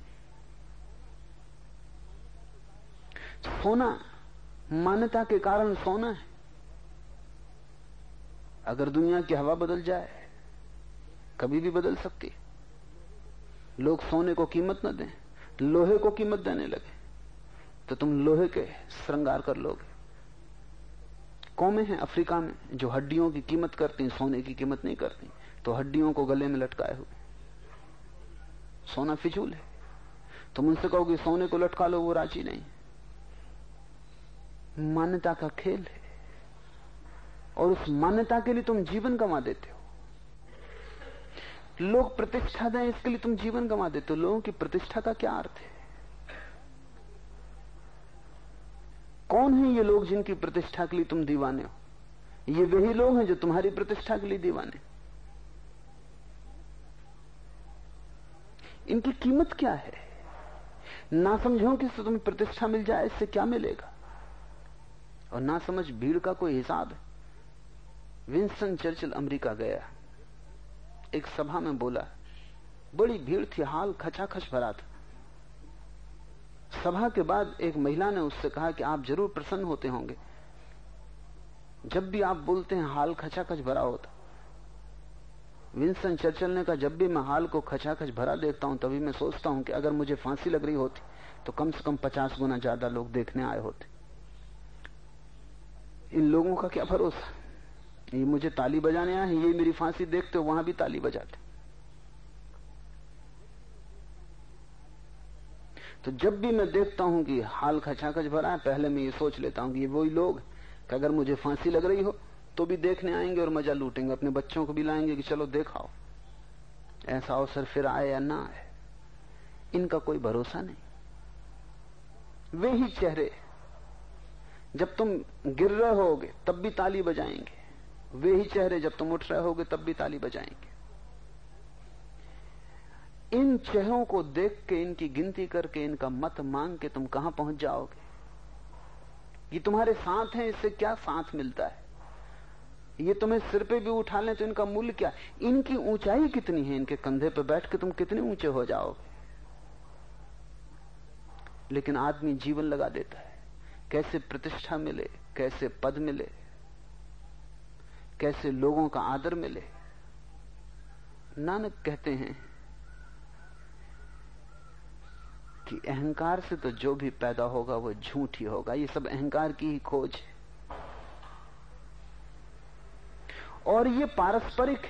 सोना, मान्यता के कारण सोना है। अगर दुनिया की हवा बदल जाए, कभी भी बदल सकती। लोग सोने को कीमत न दें, लोहे को कीमत देने लगे तो तुम लोहे के श्रृंगार कर लोगे। कौमें हैं अफ्रीका में, जो हड्डियों की कीमत करती, सोने की कीमत नहीं करती। तो हड्डियों को गले में लटकाए हुए सोना फिजूल है। तुम उनसे कहोगे, सोने को लटका लो, वो राज़ी नहीं। मान्यता का खेल है। और उस मान्यता के लिए तुम जीवन गंवा देते हो। लोग प्रतिष्ठा दें, इसके लिए तुम जीवन गंवा देते हो। लोगों की प्रतिष्ठा का क्या अर्थ है? कौन है ये लोग जिनकी प्रतिष्ठा के लिए तुम दीवाने हो? ये वही लोग हैं जो तुम्हारी प्रतिष्ठा के लिए दीवाने इनकी कीमत क्या है? ना समझो कि तुम्हें प्रतिष्ठा मिल जाए, इससे क्या मिलेगा? और ना समझ भीड़ का कोई हिसाब है? विंस्टन चर्चिल अमेरिका गया। एक सभा में बोला, बड़ी भीड़ थी, हाल खचाखच भरा था। सभा के बाद एक महिला ने उससे कहा कि आप ज़रूर प्रसन्न होते होंगे। जब भी आप बोलते हैं, हाल खचाखच भरा होता। विंसन चर्चल ने कहा, जब भी मैं हाल को खचाखच भरा देखता हूँ, तभी मैं सोचता हूँ कि अगर मुझे फांसी लग रही होती तो कम से कम पचास गुना ज़्यादा लोग देखने आए होते। इन लोगों का क्या भरोसा? ये मुझे ताली बजाने आए ये मेरी फांसी देखते हो, वहाँ भी ताली बजाते। तो जब भी मैं देखता हूँ कि हाल खचाखच भरा है, पहले मैं ये सोच लेता हूँ कि ये वही लोग कि अगर मुझे फांसी लग रही हो तो भी देखने आएँगे और मज़ा लूटेंगे, अपने बच्चों को भी लाएँगे कि चलो देखाओ। ऐसा अवसर फिर आए या ना आए, इनका कोई भरोसा नहीं। वे ही चेहरे। जब तुम गिर रहे होगे, तब भी ताली बजाएँगे। वे ही चेहरे, जब तुम उठ रहे होगे, तब भी ताली बजाएँगे। इन चेहरों को देख के, इनकी गिनती करके, इनका मत मांग के तुम कहाँ पहुँच जाओगे? ये तुम्हारे साथ हैं, इससे क्या साथ मिलता है? ये तुम्हें सिर पे भी उठा लें तो इनका मूल्य क्या? इनकी ऊंचाई कितनी है? इनके कंधे पे बैठ के तुम कितने ऊँचे हो जाओगे? लेकिन आदमी जीवन लगा देता है। कैसे प्रतिष्ठा मिले, कैसे पद मिले, कैसे लोगों का आदर मिले। नानक कहते हैं कि अहंकार से तो जो भी पैदा होगा वो झूठ ही होगा। ये सब अहंकार की ही खोज है। और ये पारस्परिक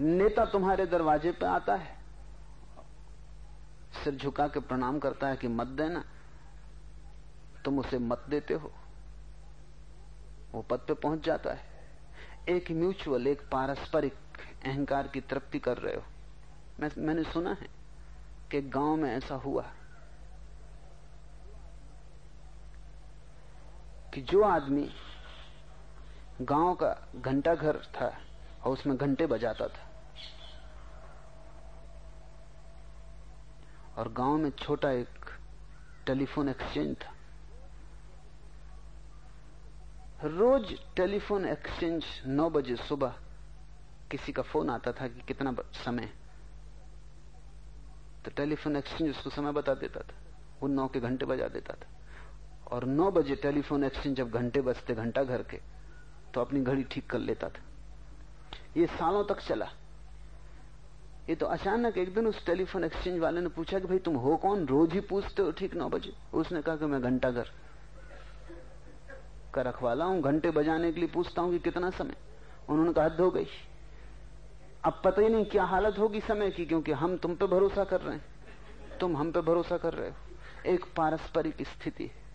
नेता तुम्हारे दरवाजे पे आता है। सिर झुका के प्रणाम करता है कि मत देना। तुम उसे मत देते हो। वो पद पे पहुँच जाता है। एक म्यूचुअल, एक पारस्परिक अहंकार की तृप्ति कर रहे हो। मैं, मैंने सुना है कि गाँव में ऐसा हुआ कि जो आदमी गाँव का घंटा घर था और उसमें घंटे बजाता था और गाँव में छोटा एक टेलीफोन एक्सचेंज था। रोज टेलीफोन एक्सचेंज नौ बजे सुबह किसी का फ़ोन आता था कि कितना समय तो टेलीफोन एक्सचेंज उसको समय बता देता था। वो नौ के घंटे बजा देता था। और नौ बजे टेलीफोन एक्सचेंज जब घंटे बजते घंटा घर के तो अपनी घड़ी ठीक कर लेता था। ये सालों तक चला। ये तो अचानक एक दिन उस टेलीफोन एक्सचेंज वाले ने पूछा कि भाई तुम हो कौन? रोज ही पूछते हो ठीक नौ बजे। उसने कहा कि मैं घंटा घर का रखवाला हूँ। घंटे बजाने के लिए पूछता हूँ कि कितना समय? उन्होंने कहा हद हो गई। अब पता ही नहीं क्या हालत होगी समय की, क्योंकि हम तुम पे भरोसा कर रहे हैं। तुम हम पे भरोसा कर रहे हो। एक पारस्परिक स्थिति है।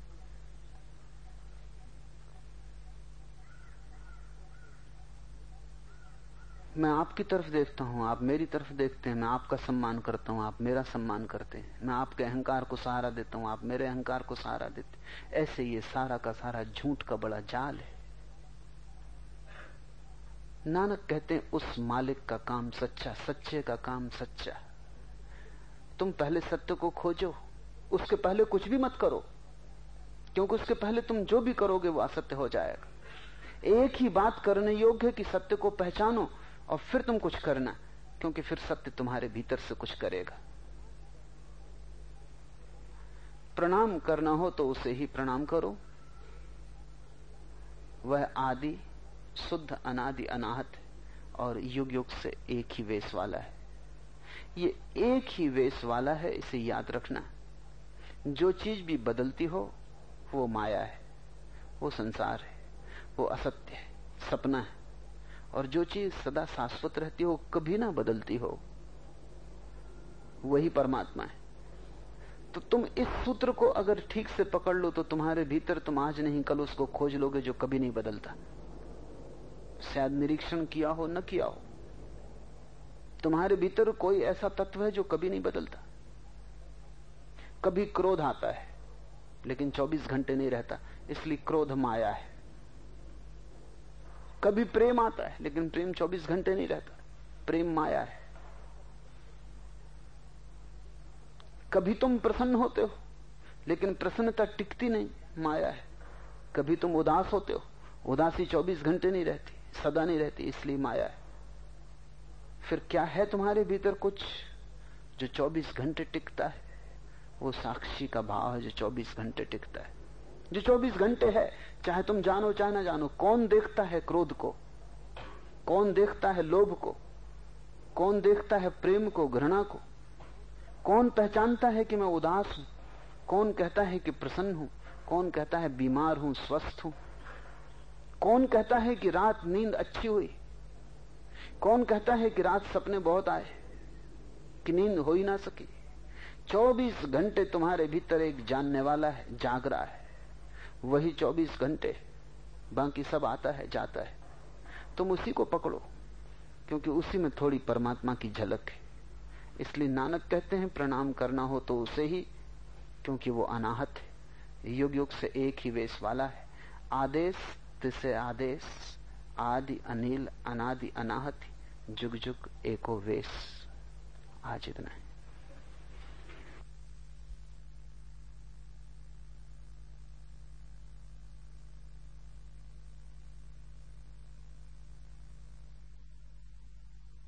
मैं आपकी तरफ़ देखता हूँ, आप मेरी तरफ़ देखते हैं, मैं आपका सम्मान करता हूँ, आप मेरा सम्मान करते हैं। मैं आपके अहंकार को सहारा देता हूँ, आप मेरे अहंकार को सहारा देते ऐसे ये सारा का सारा झूठ का बड़ा जाल है। नानक कहते हैं, उस मालिक का काम सच्चा, सच्चे का काम सच्चा तुम पहले सत्य को खोजो, उसके पहले कुछ भी मत करो, क्योंकि उसके पहले तुम जो भी करोगे वो असत्य हो जाएगा। एक ही बात करने योग्य है कि सत्य को पहचानो, और फिर तुम कुछ करना, क्योंकि फिर सत्य तुम्हारे भीतर से कुछ करेगा। प्रणाम करना हो तो उसे ही प्रणाम करो। वह आदि शुद्ध, अनादि, अनाहत है और युग युग से एक ही वेश वाला है। ये एक ही वेश वाला है, इसे याद रखना। जो चीज़ भी बदलती हो, वो माया है, वो संसार है, वो असत्य है, सपना है। और जो चीज़ सदा शाश्वत रहती हो, कभी ना बदलती हो, वही परमात्मा है। तो तुम इस सूत्र को अगर ठीक से पकड़ लो तो तुम्हारे भीतर तुम आज नहीं, कल उसको खोज लोगे जो कभी नहीं बदलता। शायद निरीक्षण किया हो, न किया हो। तुम्हारे भीतर कोई ऐसा तत्व है जो कभी नहीं बदलता। कभी क्रोध आता है, लेकिन 24 घंटे नहीं रहता, इसलिए क्रोध माया है। कभी प्रेम आता है, लेकिन प्रेम 24 घंटे नहीं रहता, प्रेम माया है। कभी तुम प्रसन्न होते हो, लेकिन प्रसन्नता टिकती नहीं, माया है। कभी तुम उदास होते हो, उदासी 24 घंटे नहीं रहती। सदा नहीं रहती, इसलिए माया है। फिर क्या है तुम्हारे भीतर कुछ जो 24 घंटे टिकता है? वो साक्षी का भाव है जो 24 घंटे टिकता है। जो 24 घंटे है, चाहे तुम जानो चाहे ना जानो, कौन देखता है क्रोध को? कौन देखता है लोभ को? कौन देखता है प्रेम को, घृणा को? कौन पहचानता है कि मैं उदास हूँ? कौन कहता है कि प्रसन्न हूँ? कौन कहता है बीमार हूँ, स्वस्थ हूँ? कौन कहता है कि रात नींद अच्छी हुई? कौन कहता है कि रात सपने बहुत आए, कि नींद हो ही ना सकी? 24 घंटे तुम्हारे भीतर एक जानने वाला है, जाग रहा है। वही 24 घंटे बाकी सब आता है, जाता है। तुम उसी को पकड़ो, क्योंकि उसी में थोड़ी परमात्मा की झलक है। इसलिए नानक कहते हैं, प्रणाम करना हो तो उसे ही, क्योंकि वो अनाहत है। युग युग से एक ही वेश वाला है। आदेश तिसे आदेश आदि अनिल अनादि अनाहत जुग जुग एको वेश। आज इतना है।